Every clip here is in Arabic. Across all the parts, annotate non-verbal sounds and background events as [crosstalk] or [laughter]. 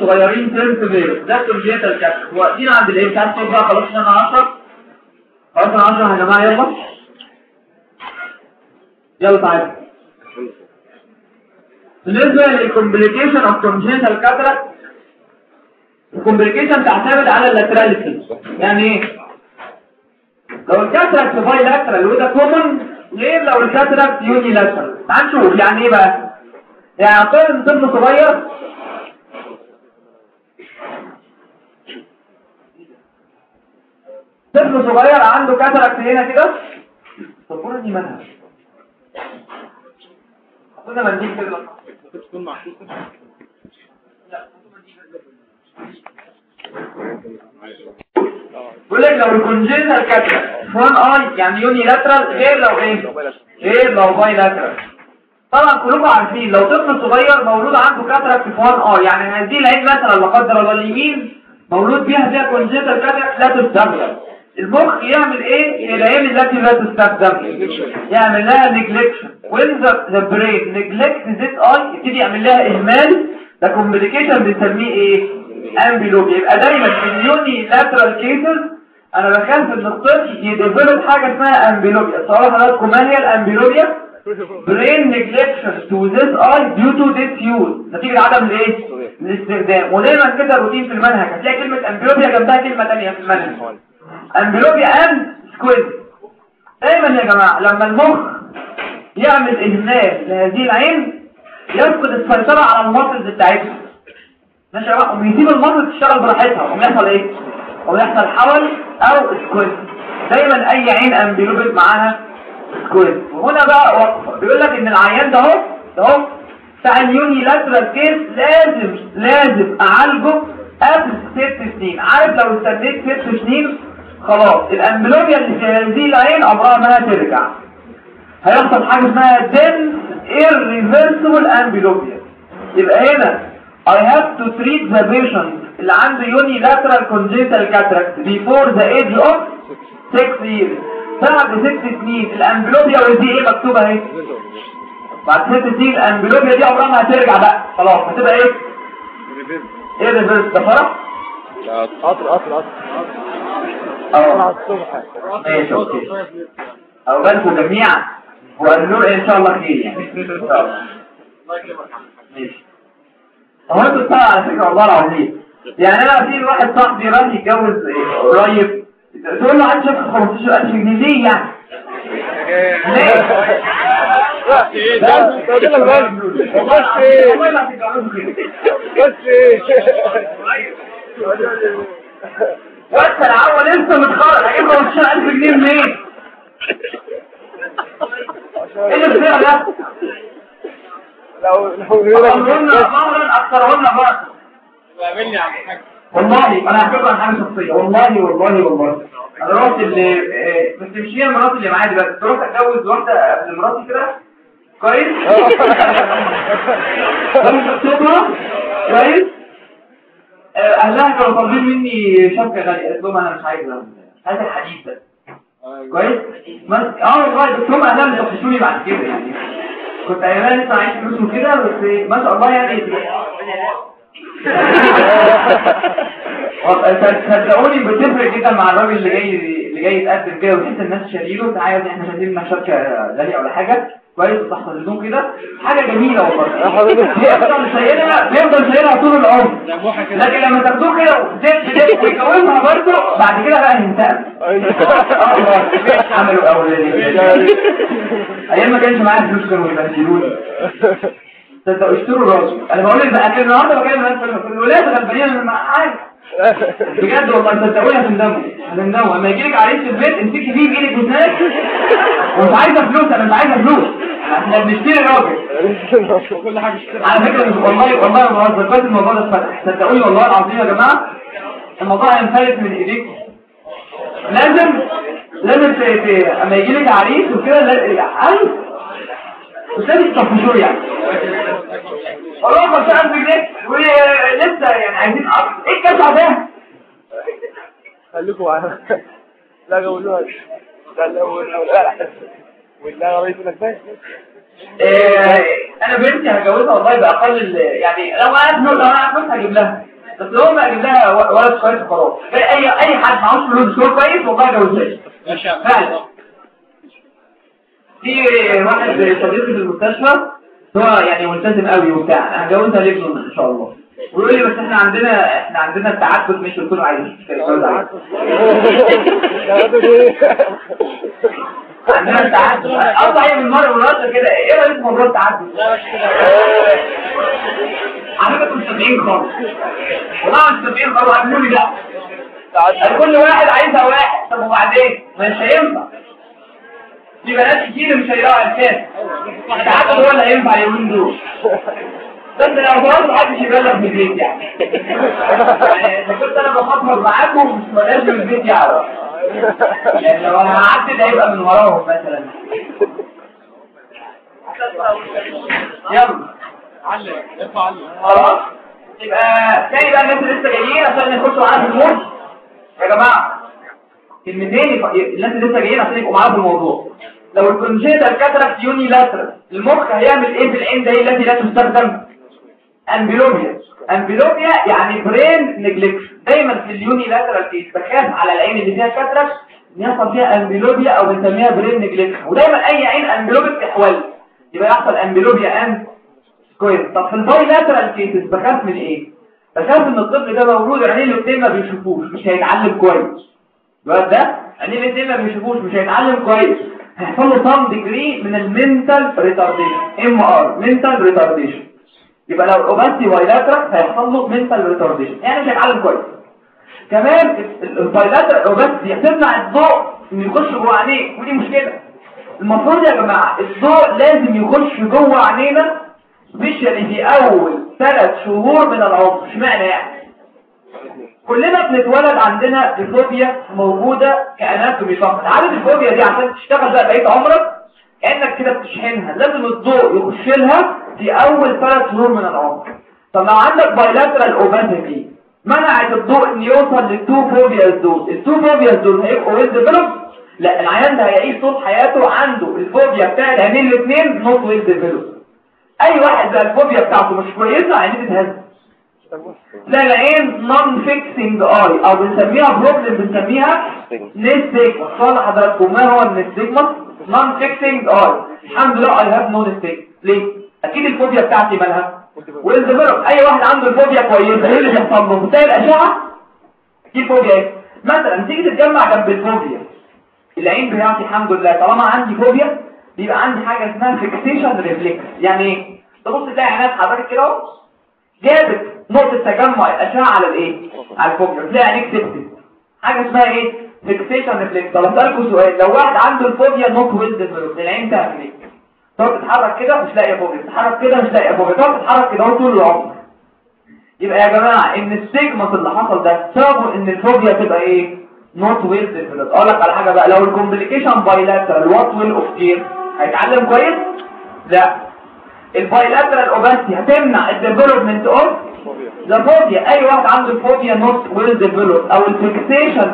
صغيرين term كبير ده congenital cataract واقفين عند الايه cataract بقى خلاص أنا 10 خلاص أنا 10 يا جماعة يلا يلا تعالوا بالنسبة لل complication of congenital cataract ال complication تعتمد على ال laterality يعني إيه لو ال cataract bilateral وده common غير لو ال cataract unilateral تعال نشوف يعني إيه بقى يعني طفل طفل صغير. طفل صغير عنده cataract هنا كده؟ طب دي منها حطينا منديل كده. تكون بيقول لك لو ال congenital cataract one eye يعني unilateral غير لو إيه غير لو bilateral طبعا كلكم عارفين لو طفل صغير مولود عنده cataract في one eye يعني هذه العين مثلا لا قدر الله اليمين مولود بيها فيها congenital cataract لا تستخدم. المخ يعمل إيه؟ العين التي لا تستخدم. يعمل لها when the, the brain. Neglects this eye. يبتدي يعمل لها إهمال. ده complication بنسميه إيه؟ amblyopia يبقى دايما في ال unilateral cases أنا بخاف إن الطفل ي develop حاجة اسمها amblyopia سؤال حضراتكم ما هي ال amblyopia brain neglection to this eye due to disuse نتيجة عدم الايه الاستخدام. ودايما كده روتين في المنهج. هتلاقي كلمة amblyopia جنبها كلمة ثانية في المنهج. amblyopia and squint دايما يا جماعة لما المخ يعمل إهمال لهذه العين يفقد السيطرة على ال muscle بتاعتها. ماشي يا جماعة ويسيب ال muscle تشتغل براحتها. ويحصل إيه؟ ويحصل حول أو squint دايما أي عين amblyopic معاها squint وهنا بقى وقفة بيقول لك إن العيان ده أهو ده أهو بتاع ال unilateral case لازم لازم أعالجه قبل ست سنين. عارف لو استنيت ست سنين؟ خلاص. ال amblyopia اللي في هذه العين عمرها ما هترجع. هيحصل حاجة اسمها dense irreversible amblyopia يبقى هنا I have to treat the patient. اللي عنده unilateral congenital cataract before the age of 6 years. بعد 6 سنين. ال amblyopia ودي إيه مكتوبة أهي؟ بعد 6 سنين ال amblyopia دي عمرها ما هترجع بقى. خلاص هتبقى إيه؟ إيه reverse ده فرح؟ قطر قطر قطر. آه الصبح ماشي أوكي. أولكم جميعا. وقالوا إن شاء الله خير يعني. إن شاء الله. ماشي. هو أنتوا على فكرة والله العظيم. يعني أنا في واحد صاحبي راح يتجوز قريب. تقول له عايز شاف 15000 جنيه ليه يعني؟ ليه؟ كده وانت الأول انت متخرج هجيب 15000 جنيه منين؟ إيه اللي ده؟ لو لو أمرنا أمرنا أكثرهن بقى قابلني يا عم والله أنا هحكي عن حاجة شخصية. والله والله والله. أنا رحت اللي بس مش هي مراتي اللي معايا دلوقتي. كنت رحت أتجوز واحدة قبل مراتي كده. كويس؟ [laughs] كنت كويس؟ آه، أهلها كانوا طالبين مني شبكة غالية. قلت لهم أنا مش مش عايزة الحديد ده. كويس؟ بس آه والله. بس هم اللي يخشوني بعد كده يعني. كنت ايامها لسه معيش فلوس وكده بس ما شاء الله يعني. صدقوني بتفرق جدا مع الراجل اللي جاي اللي جاي يتقدم كده وتحس الناس شايله تعالى إحنا شايلين لنا شركه غاليه ولا حاجة. كويس تحت اللزوم كده. حاجة جميلة والله. بيفضل شايلها بيفضل شايلها طول العمر. لكن لما تاخدوه كده وتدب ويتجوزها برضه بعد كده بقى والله عملوا اولاني أيام ما كانش معايا فلوس كانوا يبهدلوني تصدقوا اشتروا راجل أنا بقول لك بقى النهارده بكلم الناس في الولاد غلبانين مع حاجة بجد والله صدقوني هتندموا هتندموا لما يجي لك عريس في البيت أمسكي فيه بإيدك وسنانك ومش عايزة فلوس أنا مش عايزة فلوس. إحنا بنشتري راجل كل حاجة اشتري على فكرة والله والله ما بهزر. بس الموضوع ده اتفتح. صدقوني والله العظيم يا جماعة الموضوع هينفلت من إيديكم. لازم لازم أما يجي لك عريس وكده عريس لازم تطفشوه يعني والله 5000 جنيه ولسه يعني عايزين أكتر إيه الكسع ده؟ خليكم معانا. لا قولوها لا لا لا لا لا. رئيس الأسباب إيه أنا بنتي هجوزها والله بأقل ال- يعني لو أنا لو أنا فلوس هجيب لها. بس لو ما أجيب لها ولد كويس خلاص. اي اي حد معهوش فلوس كويس والله هجوزها ما شاء فعلا. في واحد صديقي في المستشفى هو يعني ملتزم قوي وبتاع. أنا هجوزها لابنه إن شاء الله. ويقول لي بس إحنا عندنا إحنا عندنا التعدد مش قلت له عايز مش كده قلت له عايز. عندنا التعدد. قطع إيه من مرة والرد كده. إيه رأيك في موضوع التعدد؟ لا مش كده. على فكرة مش سامعين خالص. والله مش سامعين خالص. عملوا لي لا كل واحد عايزها واحد. طب وبعدين؟ مش هينفع. في بنات كتير مش هيلاقوا انسان التعدد هو اللي هينفع اليومين دول بس لو خلاص محدش يبلغ من البيت يعني. يعني اذا كنت أنا بخاطر معاكم مش بلاش من البيت يعرف يعني لو أنا قعدت ده هيبقى من وراهم مثلا. يلا. علم ارفع علم خلاص. يبقى تاني بقى الناس اللي لسه جايين عشان نخشوا معانا في الموت. يا جماعة. كلمتين الناس اللي لسه جايين عشان يبقوا معانا في الموضوع. لو ال congenital cataract unilateral المخ هيعمل إيه في العين ده التي لا تستخدم؟ amblyopia amblyopia يعني brain neglection دايما في ال unilateral case بخاف على العين اللي فيها cataract يحصل فيها amblyopia أو بنسميها brain neglection ودايما أي عين amblyopic تحول يبقى يحصل amblyopia and squint طب في ال bilateral cases بخاف من إيه؟ بخاف إن الطفل ده مولود عينيه الاثنين ما بيشوفوش مش هيتعلم كويس. الواد ده عينيه الاثنين ما بيشوفوش مش هيتعلم كويس. هيحصل له some degree من ال mental retardation MR mental retardation يبقى لو ال opacity bilateral هيحصل له mental retardation يعني مش هيتعلم كويس. كمان ال bilateral opacity هتمنع الضوء انه يخش جوه عينيك. ودي مشكلة. المفروض يا جماعة الضوء لازم يخش جوه عينينا specially في أول ثلاث شهور من العمر. اشمعنى يعني؟ كلنا بنتولد عندنا ال fovea موجودة ك anatomy فقط عارف ال fovea دي عشان تشتغل بقى بقية عمرك؟ كأنك كده بتشحنها لازم الضوء يخش لها في أول ثلاث شهور من العمر. طب لو عندك bilateral opacity منعت الضوء إن يوصل لل two foveas دول ال two foveas دول هيبقوا well developed لا العيان ده هيعيش طول حياته عنده ال fovea بتاع الاثنين not well developed أي واحد بقى ال fovea بتاعته مش كويسة عينيه تتهز لا العين non-fixing eye أو بنسميها problem بنسميها nystagmus سؤال حضراتكم ما هو ال nystagmus non-fixing eye الحمد لله I have no nystagmus ليه؟ أكيد ال fovea بتاعتي مالها. well developed أي واحد عنده ال fovea كويسة إيه اللي بيحصل له؟ بتلاقي الأشعة؟ دي fovea إيه؟ مثلا تيجي تتجمع جنب ال fovea. العين بتاعتي الحمد لله طالما عندي fovea بيبقى عندي حاجة اسمها fixation reflex يعني إيه؟ تبص تلاقي عينين حضرتك كده جابت نقطة تجمع الأشعة على الإيه؟ على ال fovea تلاقي عينيك ثبتت حاجة اسمها إيه؟ fixation reflex طب أسألكوا سؤال. لو واحد عنده ال fovea not well developed العين تعمل إيه؟ تقعد تتحرك كده مش لاقي fovea. تتحرك كده مش لاقي fovea. تقعد تتحرك كده طول العمر يبقى يا جماعة إن السيجما اللي حصل ده سببه إن ال fovea تبقى إيه؟ not well developed أقول لك على حاجة بقى. لو ال complication bilateral what will occur هيتعلم كويس؟ لا. ال bilateral opacity هتمنع ال development of the fovea أي واحد عنده ال fovea not well developed أو ال fixation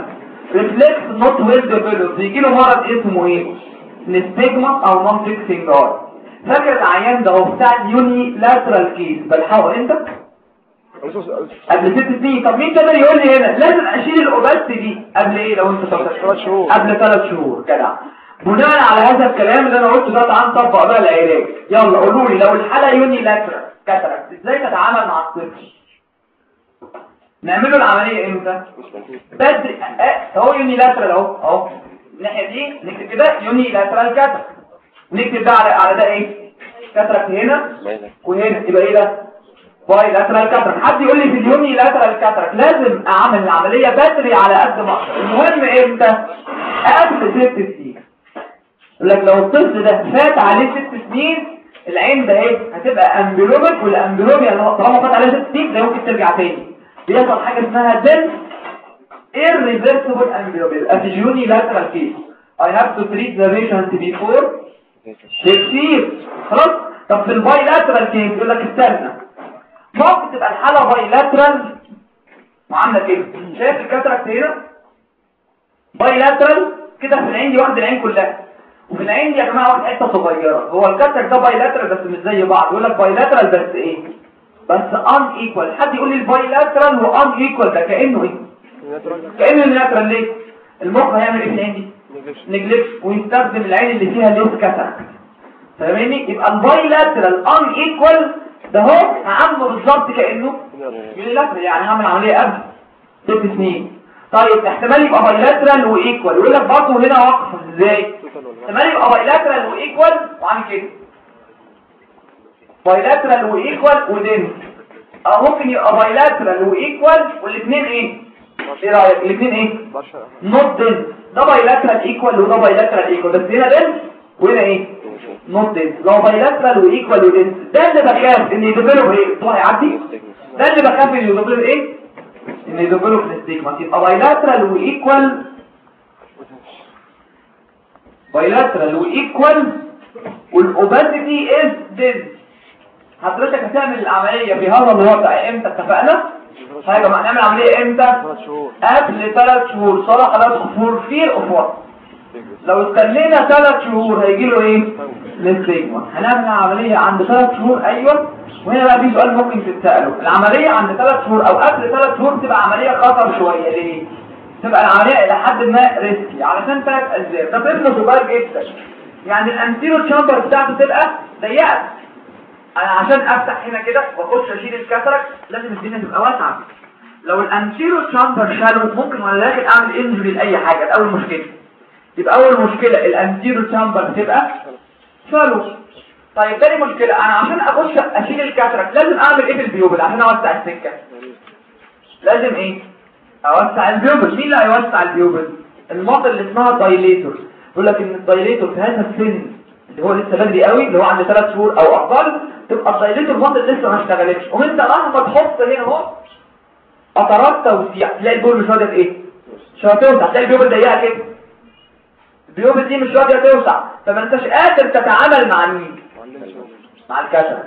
reflex not well developed بيجي له مرض اسمه إيه؟ nystagmus أو non-fixing eye فاكر العيان ده؟ هو بتاع ال unilateral case بلحقه أنت؟ قبل ست سنين. طب مين تقدر يقول لي هنا؟ لازم أشيل ال opacity دي. قبل إيه؟ لو أنت ثلاث شهور. قبل ثلاث شهور. جدع. بناء على هذا الكلام اللي أنا قلته ده تعال نطبق بقى العلاج. يلا قولوا لي لو الحالة unilateral cataract إزاي تتعامل مع الطفل؟ نعمل له العملية إمتى؟ بدري. أه هو unilateral أهو أهو. الناحية دي نكتب كده unilateral cataract نكتب ده على على ده إيه؟ cataract هنا وهنا. يبقى إيه ده؟ bilateral cataract حد يقول لي في ال unilateral cataract لازم أعمل العملية بدري على قد ما أقدر. المهم إمتى؟ قبل ست لك لو الطفل ده فات عليه ست سنين العين ده إيه؟ هتبقى amblyopic وال amblyopia هو طالما فات عليه ست سنين ده ممكن ترجع تاني. بيحصل حاجة اسمها دن irreversible في ال unilateral case I have to treat the patient before تكسير خلاص؟ طب في ال bilateral case يقول لك استنى. ممكن تبقى الحالة bilateral؟ وعامله كده. شايف ال cataract هنا؟ bilateral؟ كده في العين دي واخد العين كلها. وفي العين دي يا جماعة واخد حتة صغيرة. هو ال cataract ده bilateral بس مش زي بعض. يقول لك bilateral بس إيه؟ بس unequal حد يقول لي ال bilateral و unequal ده كأنه إيه؟ كأنه unilateral ليه؟ المخ هيعمل إيه في العين دي ويستخدم العين اللي فيها less cataract فاهمني يبقى ال bilateral unequal ده هو عامله بالظبط كأنه unilateral يعني هعمل عملية قبل ست سنين. طيب احتمال يبقى bilateral و equal يقول لك برضه هنا واقف إزاي؟ يبقى bilateral و equal وعامل كده. bilateral و equal و dense أو ممكن يبقى bilateral و equal والاثنين إيه؟ إيه رأيك؟ الاثنين إيه؟ not dense ده bilateral equal وده bilateral equal بس هنا dense وهنا إيه؟ not dense لو bilateral و equal و dense ده اللي بخاف إن ي develop إيه؟ طبعا يعدي ده اللي بخاف إن ي develop إيه؟ إن ي develop ال nystagmus يبقى bilateral و equal bilateral و equal وال opacity is dense حضرتك هتعمل العملية في هذا الوضع إمتى؟ اتفقنا؟ طيب يا جماعة نعمل عمليه إمتى قبل 3 شهور. صلاح ثلاث شهور fear of لو استنينا 3 شهور هيجي له إيه؟ ال nystagmus هنعمل عمليه عند 3 شهور؟ أيوه. وهنا بقى في سؤال ممكن تتسأله. العملية عند 3 شهور أو قبل 3 شهور تبقى عملية خطر شوية ليه؟ تبقى العملية إلى حد ما risky علشان ثلاث اسباب ده طفل صغير جدا يعني ال anterior chamber بتاعته تبقى ضيقة. أنا عشان أفتح هنا كده وأخش أشيل ال cataract لازم الدنيا تبقى واسعة. لو ال anterior chamber shallow ممكن وأنا داخل أعمل injury لأي حاجة؟ ده أول مشكلة. يبقى أول مشكلة ال anterior chamber تبقى shallow طيب تاني مشكلة أنا عشان أخش أشيل ال cataract لازم أعمل إيه في ال pupil عشان أوسع السكة؟ لازم إيه؟ أوسع ال pupil مين اللي هيوسع ال pupil ال muscle اللي اسمها dilator. يقول لك إن ال dilator في هذا السن اللي هو لسه بدري قوي اللي هو عند 3 شهور أو أقل تبقى ال dilator muscle لسه ما اشتغلتش. وانت مهما تحط هنا أهو. قطرات توسيع. تلاقي ال pupil مش راضيه إيه مش راضيه توسع تلاقي ال pupil ضيقة كده. ال pupil دي مش راضية توسع. فما أنتش قادر تتعامل مع مين؟ مع الكشف.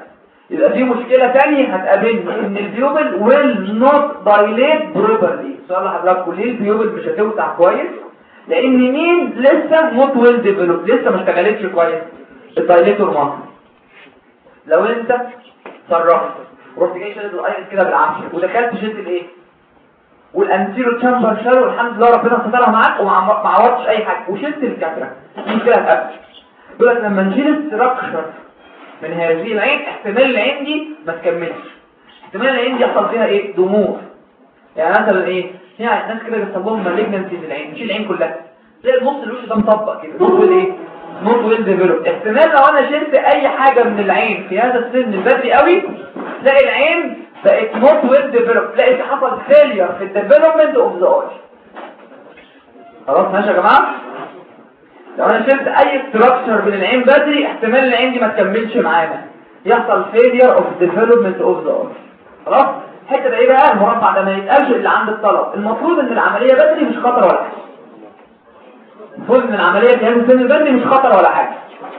يبقى في مشكلة تانية هتقابلني إن ال pupil will not dilate properly. سؤال لحضراتكم ليه ال pupil مش هتوسع كويس؟ لأن مين؟ لسه not well developed لسه ما اشتغلتش كويس. ال dilator muscle لو أنت صرفت ورحت جاي شادد ال iris كده بالعافية ودخلت شلت الإيه؟ وال anterior chamber shallow والحمد لله ربنا سترها معاك وما ما عورتش أي حاجة وشلت ال cataract دي مشكلة هتقابلك. يقول لك لما نشيل ال structure من هذه العين احتمال العين دي ما تكملش. احتمال العين دي يحصل فيها إيه؟ ضمور. يعني مثلا إيه؟ في ناس كده بيحصل لهم malignancy العين نشيل العين كلها. تلاقي النص الوش ده مطبق كده. نص إيه؟ not well developed احتمال لو أنا شلت أي حاجة من العين في هذا السن البدري قوي تلاقي العين بقت not well developed تلاقي حصل failure في ال development of the eye خلاص ماشي يا جماعة؟ لو أنا شلت أي structure من العين بدري احتمال العين دي ما تكملش معانا. يحصل failure of development of the eye خلاص؟ الحتة ده إيه بقى المربع ده ما يتقالش إلا عند الطلب. المفروض إن العملية بدري مش خطر ولا حاجة. المفروض إن العملية في السن البدري مش خطر ولا حاجة.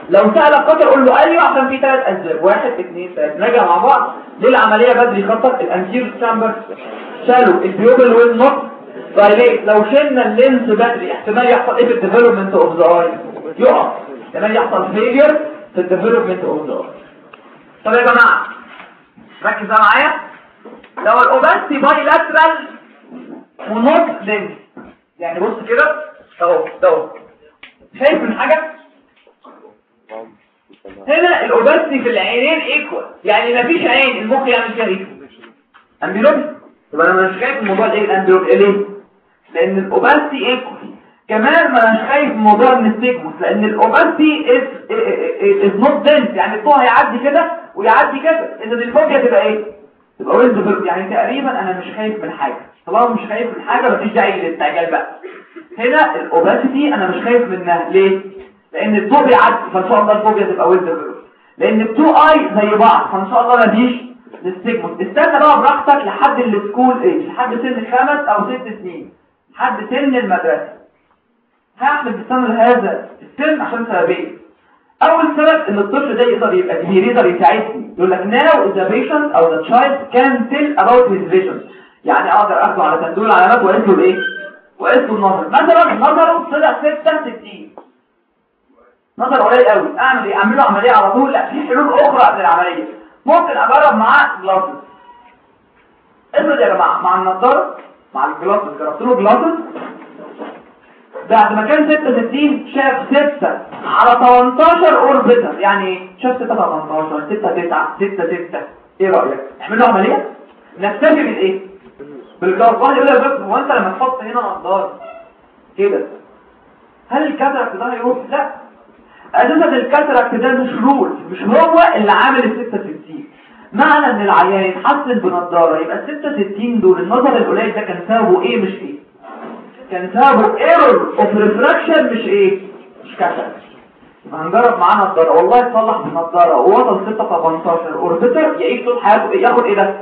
لو سألك خطر قول له أيوه عشان في ثلاث أسباب. واحد اثنين ثلاثة نرجع مع بعض. ليه العملية بدري خطر؟ ال anterior chamber shallow. ال pupil will not dilate لو شلنا ال lens بدري احتمال يحصل إيه في ال development of the eye يقف احتمال يحصل failure في ال development of the eye طب يا جماعة ركز معايا. لو ال opacity bilateral و not dense يعني بص كده اهو اهو. شايف من حاجة؟ هنا ال opacity في العينين equal يعني مفيش عين المخ يعمل إيه amblyopia يبقى أنا مش خايف من موضوع الايه ال amblyopia ليه؟ لأن ال opacity equal كمان ما أنا خايف من موضوع ال nystagmus لأن ال opacity is not dense يعني الضوء هيعدي كده ويعدي كده. إذا ال fovea تبقى إيه؟ تبقى well developed يعني تقريبا أنا مش خايف من حاجة. طالما مش خايف من حاجة مفيش داعي للاستعجال بقى. هنا ال opacity أنا مش خايف منها. ليه؟ لأن الضوء بيعدي. فإن شاء الله ال fovea تبقى well developed لأن ال two eyes زي بعض. فإن شاء الله مفيش nystagmus استنى بقى براحتك لحد ال school age لحد سن خمس أو ست سنين. لحد سن المدرسة. هعمل بستنى هذا السن عشان سببين أول سبب إن الطفل ده يقدر يبقى كبير يقدر يساعدني. يقول لك now the patient أو the child can tell about his vision. يعني أقدر أخده على Landolt علامات واقيس له الايه واقيس له النظر. مثلا نظره طلع 66 نظر قليل قوي. أعمل إيه؟ اعمل له عملية على طول. لا في حلول أخرى قبل العملية. ممكن أجرب معاه glasses افرض يا جماعة مع النضاره مع ال glasses جربت له جلاسز بعد ما كان 66 شاف 6 على 18 or better يعني إيه شاف 6 على 18 6 9 6 6 إيه رأيك؟ نعمل له عملية؟ نكتفي بالايه بال glasses واحد يقول لك هو انت لما تحط هنا نضاره كده هل ال cataract ده هيروح لا. أساسا ال cataract ده مش role مش هو اللي عامل ال 66 معنى ان العيان يتحسن بنضاره يبقى ال 66 دول النظر القليل ده كان سببه إيه مش إيه؟ كان سببه error of refraction مش إيه؟ مش cataract هنجرب معاه نضاره والله يصلح بنضاره ووصل 6 18 or better يعيش طول حياته؟ ياخد إيه ده؟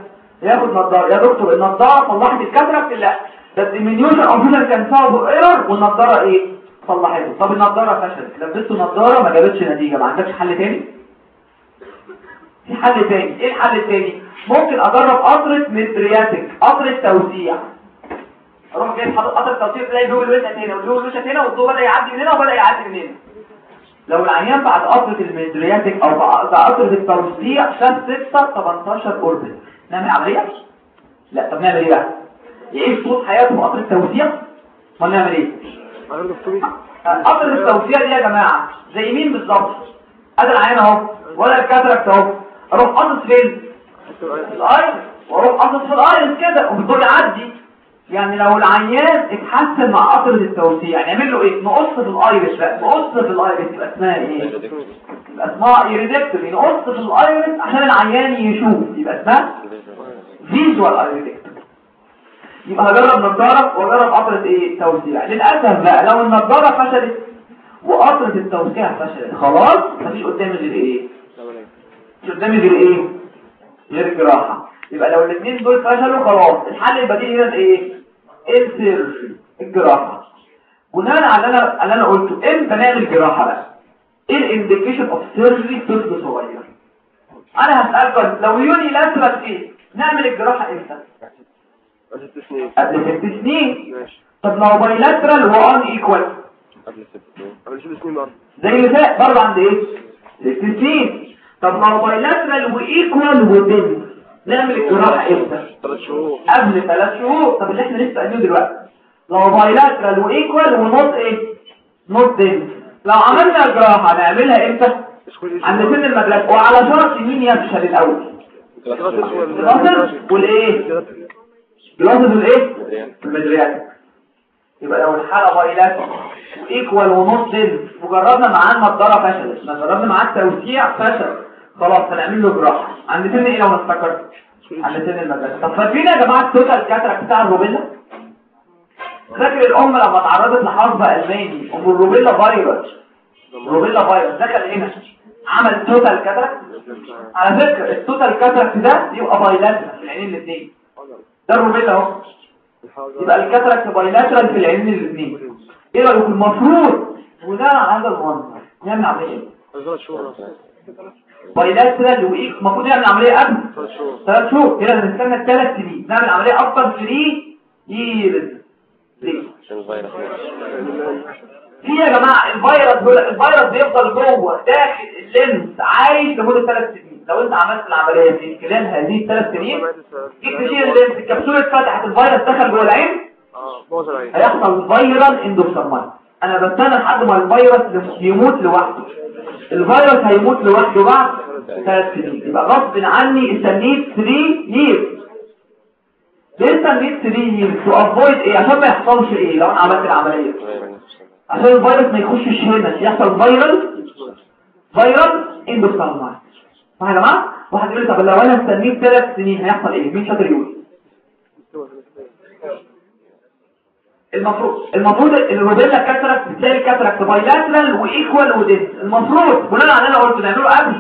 ياخد نضارة. يا دكتور النضارة صلحت ال cataract لا ده ال diminution of كان سببه error والنضارة إيه؟ صلحته. طب النضارة فشلت. لبسته نضارة ما جابتش نتيجة. ما عندكش حل تاني؟ في حل تاني. إيه الحل التاني؟ ممكن أجرب قطرة mydriatic قطرة توسيع. أروح جايب حاطط قطرة توسيع تلاقي جوه الوشة هنا وجوه الوشة هنا والضوء بدأ يعدي من هنا وبدأ يعدي من هنا. لو العيان بعد قطرة ال mydriatic أو بعد قطرة التوسيع شاف 6 18 or better. نعمل عملية؟ لا. طب نعمل إيه بقى؟ يعيش طول حياته بقطره توسيع؟ ما نعمل إيه؟ قطر التوسيع دي يا جماعة زي مين بالظبط؟ ادي العين أهو ولا ال cataract أهو. أروح قاصص فين؟ ال iris وأروح قاصص في ال iris كده. وبتقول عدي يعني لو العيان اتحسن مع قطر التوسيع نعمل له إيه؟ نقص في ال iris بقى نقص في ال iris يبقى اسمها إيه؟ يبقى اسمها iridectomy نقص في ال iris عشان العيان يشوف. يبقى اسمها visual iridectomy يبقى هجرب نظارة واجرب قطرة إيه؟ توسيع للأسف بقى لو النظارة فشلت وقطرة التوسيع فشلت خلاص مفيش قدامي غير إيه؟ قدامي غير إيه؟ غير الجراحة يبقى لو الاثنين دول فشلوا خلاص الحل البديل هنا إيه؟ ال surgery الجراحة بناء على أنا اللي أنا قلته إمتى نعمل جراحة بقى؟ إيه ال indication of surgery طفل صغير أنا هسألكم لو unilateral إيه؟ نعمل الجراحة إمتى؟ ست سنين. قبل ست سنين؟ ماشي. طب لو bilateral و unequal قبل ست سنين. قبل ست سنين برضه. زي فات برضه عند إيه؟ ست سنين. طب لو bilateral و equal و dense نعمل الجراحه إمتى؟ قبل ثلاث شهور. طب اللي إحنا لسه قايلينه دلوقتي. لو bilateral و equal و not إيه not dense لو عملنا الجراحه نعملها إمتى؟ عند سن المدرسة. وعلى شرط مين يفشل الأول؟ والإيه؟ glasses والإيه؟ ال mydriatic يبقى لو الحالة bilateral equal و not dense وجربنا معاه النضاره فشلت ما جربنا معاه التوسيع فشل. خلاص هنعمل له جراحه عند سن إيه لو نفتكر عند سن المدرسة؟ طب فاكرين يا جماعة ال total cataract بتاع ال rubella؟ فاكر الأم لما اتعرضت لحصبة ألماني؟ أم ال rubella virus. ال rubella virus دخل هنا عمل total cataract على فكرة ال total cataract ده يبقى bilateral في العينين الاثنين ده ال rubella أهو. يبقى ال cataract bilateral في العينين الاثنين إيه رأيكم؟ المفروض بناء على هذا المنظر نعمل عملية. bilateral وايه المفروض نعمل عملية قبل. ثلاث شهور. ثلاث شهور. كده هنستنى ثلاث سنين. نعمل عملية افضل 3 years ليه؟ في يا جماعة؟ الفيروس الفيروس بيفضل جوه داخل ال lens عايش لمدة ثلاث سنين. لو أنت عملت العملية في خلال هذه الثلاث سنين جيت تشيل ال lens الكبسولة اتفتحت الفيروس دخل جوه العين آه هيحصل viral endophthalmitis أنا بستنى لحد ما الفيروس يموت لوحده. الفيروس هيموت لوحده بعد ثلاث سنين. يبقى غصب عني استنيت 3 years. ليه استنيت 3 years to avoid إيه عشان ما يحصلش إيه لو أنا عملت العملية. عشان الفيروس ما يخشش هنا. يحصل viral viral endophthalmitis صح يا جماعة؟ واحد يقول لي طب لو أنا استنيت ثلاث سنين هيحصل إيه؟ مين شاطر يقول؟ المفروض المفروض ال rubella cataract بتلاقي ال cataract bilateral و equal و dense المفروض بناء على أنا قلته نعمله قبل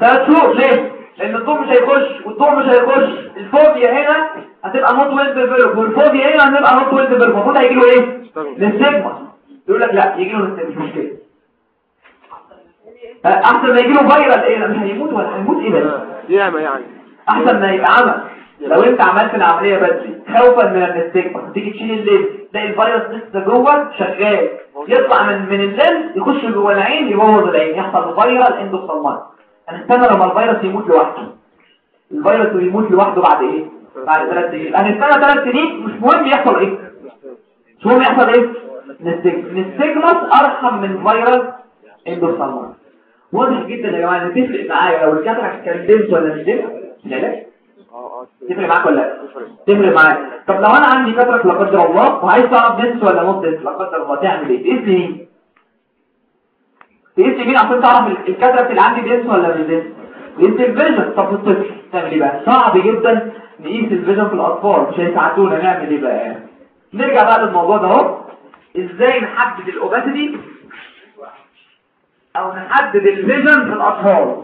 ثلاث شهور ليه؟ لأن الضوء مش هيخش والضوء مش هيخش. ال fovea هنا هتبقى not well developed وال fovea هنا هتبقى not well developed المفروض هيجي له إيه؟ للسيجما. يقول لك لا يجي له مش مشكلة. أحسن ما يجي له viral إيه؟ مش هيموت ولا هيموت إيه بس ياما يعني. أحسن ما يبقى عمل. لو انت عملت العملية بدري خوفا من ال nystagmus تيجي تشيل الليل تلاقي الفيروس لسه جوه شغال. يطلع من من الليل يخش جوه العين يبوظ العين. يحصل viral endophthalmitis هنستنى لما الفيروس يموت لوحده. الفيروس يموت لوحده بعد إيه؟ بعد ثلاث سنين هنستنى ثلاث سنين مش مهم يحصل إيه. مش مهم يحصل إيه. nystagmus ارحم من viral endophthalmitis واضح جدا يا جماعة تفرق معايا. لو ال cataract كان dense ولا مش تفرق معاك ولا لا؟ تفرق معاك. طب لو أنا عندي cataract لا قدر الله وعايز تعرف dense ولا مش dense لا قدر الله تعمل إيه؟ تقيس لي مين؟ تقيس لي مين؟ عشان تعرف ال- ال cataract اللي عندي dense ولا مش dense تقيس ال vision طب الطفل تعمل إيه بقى؟ صعب جدا نقيس ال vision في الأطفال مش هيساعدونا. نعمل إيه بقى نرجع بقى للموضوع ده أهو. إزاي نحدد ال opacity؟ أو نحدد ال vision في الأطفال.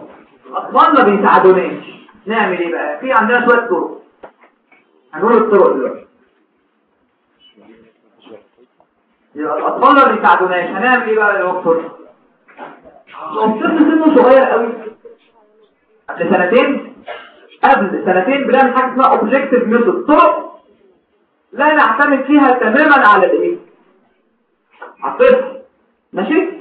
الأطفال ما بيساعدوناش. نعمل إيه بقى؟ في عندنا شوية طرق. هنقول الطرق دلوقتي. الأطفال ما بيساعدوناش هنعمل إيه بقى يا لو الطفل سنه صغير قوي. قبل سنتين؟ قبل سنتين بنعمل حاجة اسمها objective method طرق لا نعتمد فيها تماما على الايه على الطفل ماشي؟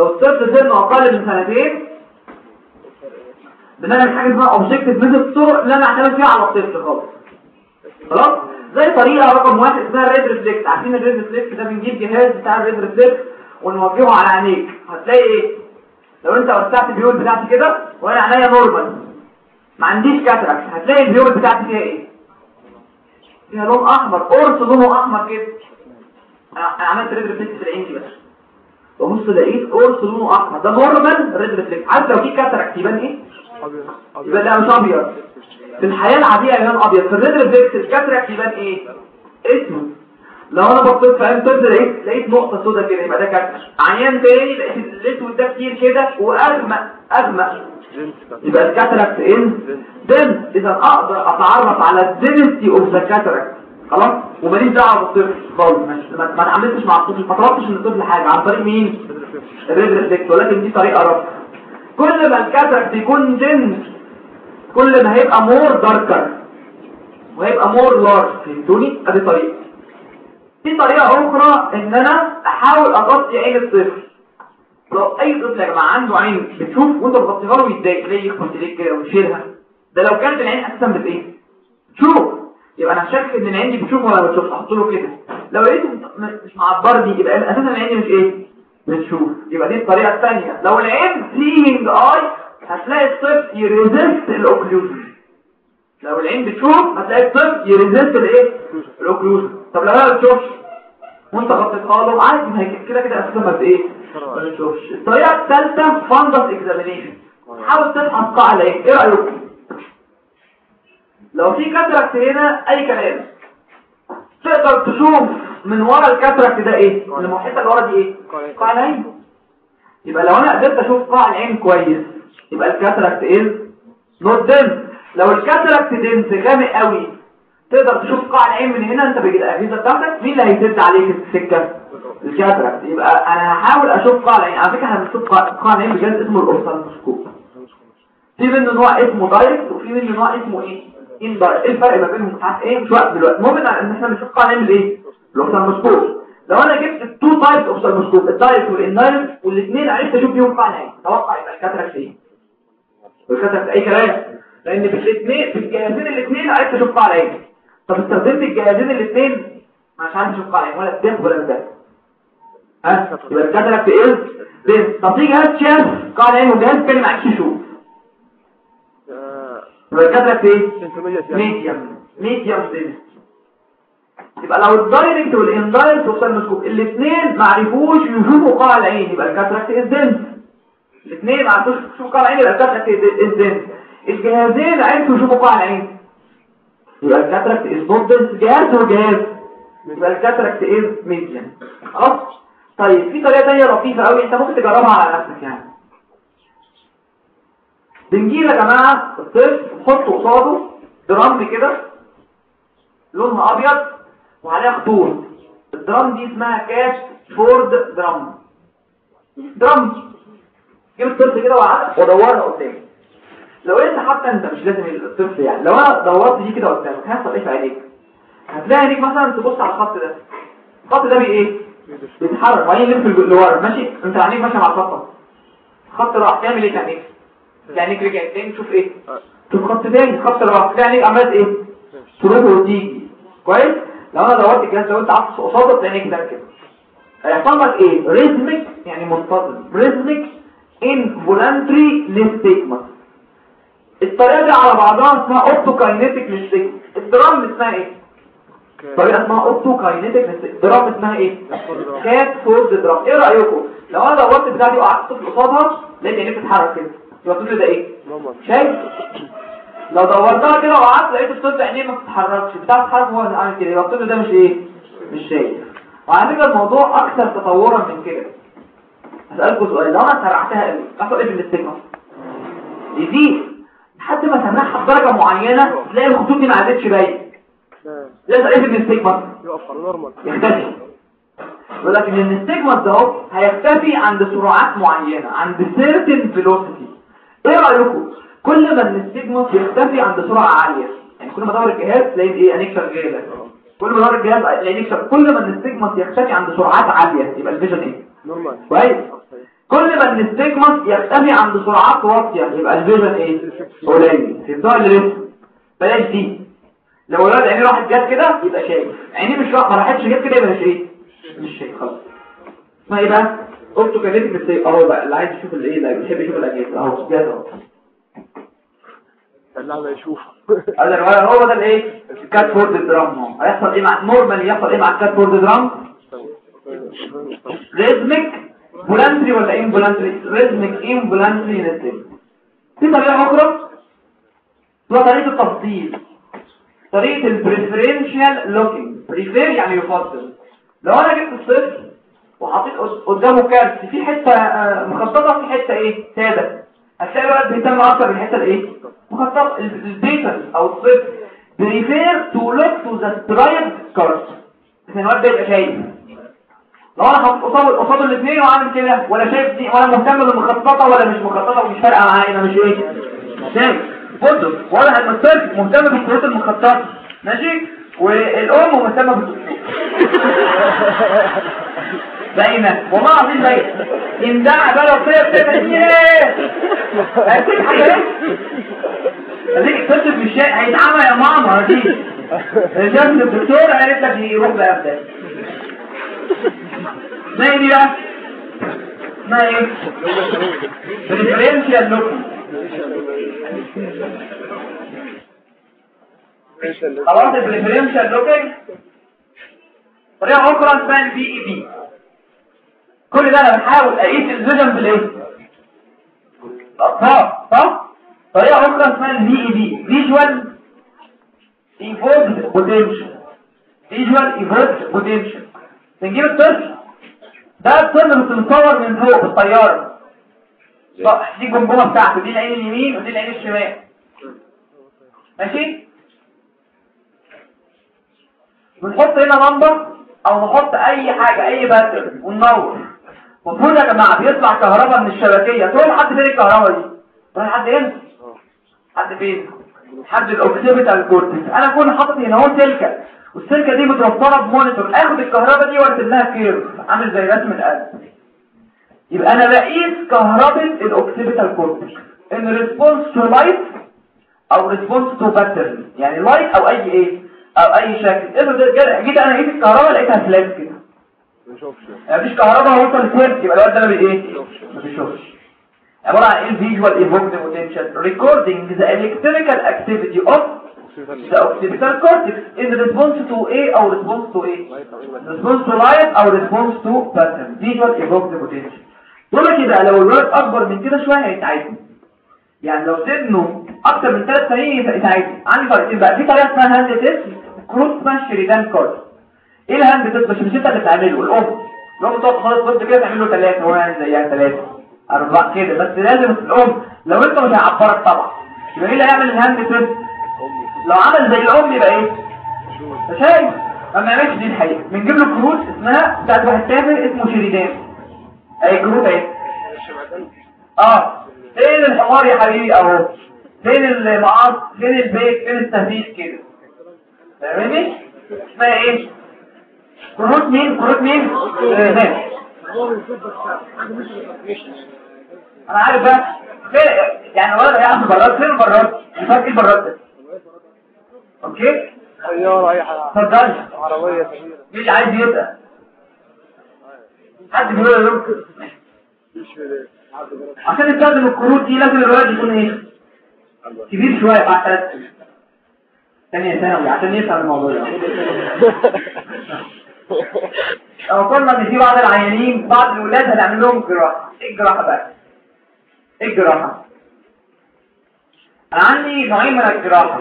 لو الطفل سنه أقل من سنتين بنعمل حاجة اسمها objective method طرق لا نعتمد فيها على الطفل خالص. خلاص؟ زي طريقة رقم واحد اسمها ال red reflex عارفين ال red reflex ده بنجيب جهاز بتاع ال red reflex ونوجهه على عينيك. هتلاقي إيه؟ لو انت وسعت ال pupil بتاعتي كده وأنا عينيا normal ما عنديش cataract هتلاقي ال pupil بتاعتي فيها إيه؟ فيها لون أحمر. قرص لونه أحمر كده. أنا عملت red reflex في العين دي بس. وبص لقيت قرص لونه احمر ده normal red reflex عارف لو في cataract يبان إيه؟ أبيض. يبقى ده مش أبيض. في الحياة العادية يبان أبيض. في ال red reflex ال cataract يبان إيه؟ اسود لو أنا بصيت في عين طفل لقيت لقيت نقطة سودا كده يبقى ده cataract عيان تاني لقيت الاسود ده كتير كده وأغمق أغمق. يبقى ال cataract dense إذا أقدر أتعرف على ال density of the cataract خلاص؟ وماليش دعوة بالطفل خالص. ما اتعاملتش مع الطفل ما طلبتش من الطفل حاجة عن طريق مين؟ ال red ولكن دي طريقة رفض كل ما ال cataract يكون dense كل ما هيبقى more darker وهيبقى more large فهمتوني؟ أدي طريقة. في طريقة أخرى إن أنا أحاول أغطي عين الطفل. لو أي طفل يا جماعة عنده عين بتشوف وأنت بتغطيها له يتضايق ليه يخبط ليك كده ويشيلها؟ ده لو كانت العين أساسا بت إيه شوف. يبقى أنا شاك إن العين دي بتشوف ولا ما بتشوفش أحط له كده. لو لقيته مش معبرني يبقى أساسا العين دي مش إيه؟ بتشوف. يبقى دي الطريقة الثانية لو العين seeing eye هتلاقي الطفل ي resist ال occlusion. لو العين بتشوف هتلاقي الطفل ي resist الإيه؟ ال occlusion. طب لو هي ما بتشوفش؟ وأنت غطيتها له عادي ما هي كده كده أساسا ما بت إيه ما بتشوفش. الطريقة الثالثه fundus examination حاول تفحص قاع العين إيه رايكم لو في cataract هنا أي كلام. تقدر تشوف من ورا ال cataract ده إيه؟ المحيطة اللي ورا دي إيه؟ قاع العين. يبقى لو أنا قدرت أشوف قاع العين كويس يبقى ال cataract إيه؟ not dense لو ال cataract dense غامق قوي تقدر تشوف قاع العين من هنا أنت بالاجهزه بتاعتك مين اللي هيسد عليك السكة؟ ال cataract. يبقى أنا هحاول أشوف قاع العين. على فكرة إحنا بنشوف قاع العين بجد اسمه ال ophthalmoscope في منه نوع اسمه direct وفي منه نوع اسمه إيه؟ indirect إيه الفرق ما بينهم؟ ساعات إيه؟ مش وقت دلوقتي. المهم إن إحنا بنشوف قاع العين بالايه ال ophthalmoscope لو أنا جبت ال two types of ال direct وال indirect والاثنين عرفت أشوف بيهم قاع العين توقع يبقى ال cataract إيه؟ وال cataract أي كلام؟ لأن في الاثنين في الجهازين الاثنين عرفت أشوف قاع العين طب استخدمت الجهازين الاثنين مش عارف أشوف قاع العين ولا بده ولا بده ها؟ يبقى ال cataract إيه؟ بس طب في جهاز شاف قاع العين وجهاز تاني معرفش يشوف يبقى إيه intermediate يعني. medium medium dense يبقى لو ال direct وال indirect ophthalmoscope الاثنين ما عرفوش يشوفوا قاع العين يبقى ال cataract is dense الاثنين ما عرفوش يشوفوا قاع العين يبقى ال cataract is dense الجهازين عرفوا يشوفوا قاع العين يبقى ال cataract is not dense جهاز وجهاز يبقى ال cataract is medium خلاص طيب في طريقه ثانية لطيفه قوي انت ممكن تجربها على نفسك يعني بنجيب يا جماعة الطفل نحطه قصاده drum كده لونها أبيض وعليها خطوط. ال drum دي اسمها Catford drum drum جيب الطفل كده وقعدت ودورها قدامي. لو انت حتى أنت مش لازم الطفل يعني. لو أنا دورت دي كده قدامك هيحصل إيه في عينيك؟ هتلاقي عينيك مثلا تبص على الخط ده. الخط ده بيه إيه بيتحرك. وبعدين يلف لورا ماشي؟ أنت عينيك ماشية مع الخط. الخط راح تعمل إيه عينيك؟ عينيك رجعت تاني تشوف إيه؟ تشوف خط تاني خط راح تلاقي عينيك عملت إيه؟ تروح وتيجي كويس؟ لو أنا دورت الجهاز لو انت عطس قصاده تلاقي عينيك ده كده. هيحصل لك إيه؟ rhythmic يعني منتظم. rhythmic involuntary nystagmus الطريقة دي على بعضها اسمها optokinetic nystagmus ال drum اسمها إيه؟ طريقة اسمها optokinetic ال drum اسمها إيه؟ Catford drum إيه رأيكم؟ لو أنا دورت بتاعتي وقعدت قصادها لقيت عينيك بتتحرك كده. يبقى الطفل ده إيه؟ شايف؟ لو دورتها كده وقعدت لقيت الطفل عينيه ما بتتحركش بتاع تتحرك هو اللي عامل كده يبقى الطفل ده مش إيه؟ مش شايف. وعلى فكرة الموضوع أكثر تطورا من كده. هسألكوا سؤال لو أنا سرعتها قوي احصل إيه في ال nystagmus يزيد. لحد ما سمعها بدرجة معينة تلاقي الخطوط دي ما عادتش باين يحصل إيه في ال nystagmus يقف على normal. يختفي. ولكن ال nystagmus ده هيختفي عند سرعات معينة عند certain velocity. إيه رأيكم؟ كل ما ال nystagmus يختفي عند سرعة عالية. يعني كل ما دور الجهاز تلاقي إيه انيك شغالة كل ما دور الجهاز شغالة كل ما ال nystagmus يختفي عند سرعات عالية يبقى ال vision إيه؟ normal. كويس. كل ما ال nystagmus يختفي عند سرعات واطية يبقى ال vision إيه؟ قليل. في الضوء اللي لسه بلاش دي. لو الولد عينيه راحت جت كده يبقى شايف. عينيه مش راح ما راحتش جت كده يبقى مش إيه مش شايف. خلاص. اسمها إيه بقى؟ optokinetic بس اهو بقى اللي عايز يشوف الايه اللي بيحب يشوف الأجهزة. أهو جت أهو. اللعبة يشوف هذا الولد هو ده الإيه؟ ال Catford drum هيحصل إيه مع normal يحصل إيه مع ال Catford drum rhythmic voluntary ولا involuntary rhythmic involuntary nystagmus في طريقة أخرى؟ هو طريقة التفضيل. طريقة ال preferential looking prefer يعني يفضل. لو أنا جبت الطفل قد- قدامه كارت. في حتة آه، مخططة في حتة إيه؟ سادة. هتلاقي الولد بيهتم أكتر بالحتة الإيه؟ مخططة ال pattern أو الصفر. prefer to look to the striped card عشان الولد ده يبقى شايف. لو أنا حاطط قصاد قصاد الاثنين وعامل كده ولا شايف دي ولا مهتم بالمخططه ولا مش مخططه ومش فارقة معايا أنا مش إيه؟ شايف. برضه ولا هتمثل مهتم بالكروت المخططه ماشي؟ والأم مهتمة بالدكتور [laughs] باينه والله العظيم باينه يندع بقى لو طيب كده إيه؟ هتسيب إيه اديك كتب في الشيء هيتعمى يا ماما دي شفت الدكتور قالت لك يروح بقى بده ما هي دي بقى؟ ما إيه preferential looking خلاص ال preferential looking طريقه أخرى اسمها ال VEP. كل ده أنا بحاول أقيس ال vision بالإيه؟ صح صح؟ طريقة أخرى اسمها ال VEP visual evoked potential visual evoked potential بنجيب الطفل ده الطفل بس مصور من فوق بالطياره صح دي الجمجمة بتاعته. دي العين اليمين ودي العين الشمال. ماشي؟ بنحط هنا لمبه أو نحط أي حاجة أي pattern وننور. المفروض يا جماعة بيطلع كهرباء من الشبكية. تقول لحد فين الكهرباء دي؟ تقول لحد هنا؟ حد فين؟ حد ال occipital cortex أنا أكون حاطط هنا اهو سلكه والسلكة دي متوصله ب monitor. آخد الكهرباء دي وأرسم لها curve. عامل زي رسم القلب. يبقى أنا بقيس كهرباء ال occipital cortex in response to light أو response to pattern يعني light أو أي إيه؟ أو أي شكل. افرض جا- جيت أنا قيس الكهرباء لقيتها flat كده. ما مفيش كهرباء وصل سيرت يبقى الواد ده ما بايه ما بيشوفش عبارة عن إيه؟ ال visual evoked potential recording the electrical activity of the occipital cortex in response to إيه أو response to إيه. Response to light أو response to pattern. Visual evoked potential. دول كده لو الولد أكبر من كده شوية هيتعادل. يعني لو سنه أكتر من 3 سنين يتعادل. عندي طريقتين بقى في طريقه اسمها hand test كروت اسمها Sheridan card إيه ال hand test مش مش انت اللي بتعمله الأم. الام تقعد خالص ضد كده تعمل له ثلاثة يعني زيها ثلاثة أربعة كده. بس لازم الأم. لو أنت مش هيعبرك طبعا. يبقى إيه اللي هيعمل ال hand test لو عمل زي الأم يبقى إيه؟ شايف ما بنعملش دي الحقيقة. بنجيب له كروت اسمها بتاعت واحد تافه اسمه شريدان أي كروت أهي. آه. فين الحمار يا حبيبي؟ أهو. فين المعاص؟ فين البيت؟ فين التهديد كده؟ فاهمني؟ اسمها إيه؟ كروت مين كروت مين أنا عارف بقى يعني ولا يعمل براد فين البراد الفرق البراد ده أوكي طيارة أي حاجة اتفضل عربية كبيرة مش عايز يبقى حد بيقول له عشان يستخدم الكروت دي لازم الولد يكون إيه كبير شوية بعد ثلاث ثانية ثانوي عشان يفهم الموضوع ده لو قلنا ان في بعض العيانين بعض الولاد هنعمل لهم جراحة. إيه الجراحة بقى؟ إيه الجراحة؟ أنا عندي نوعين من الجراحة.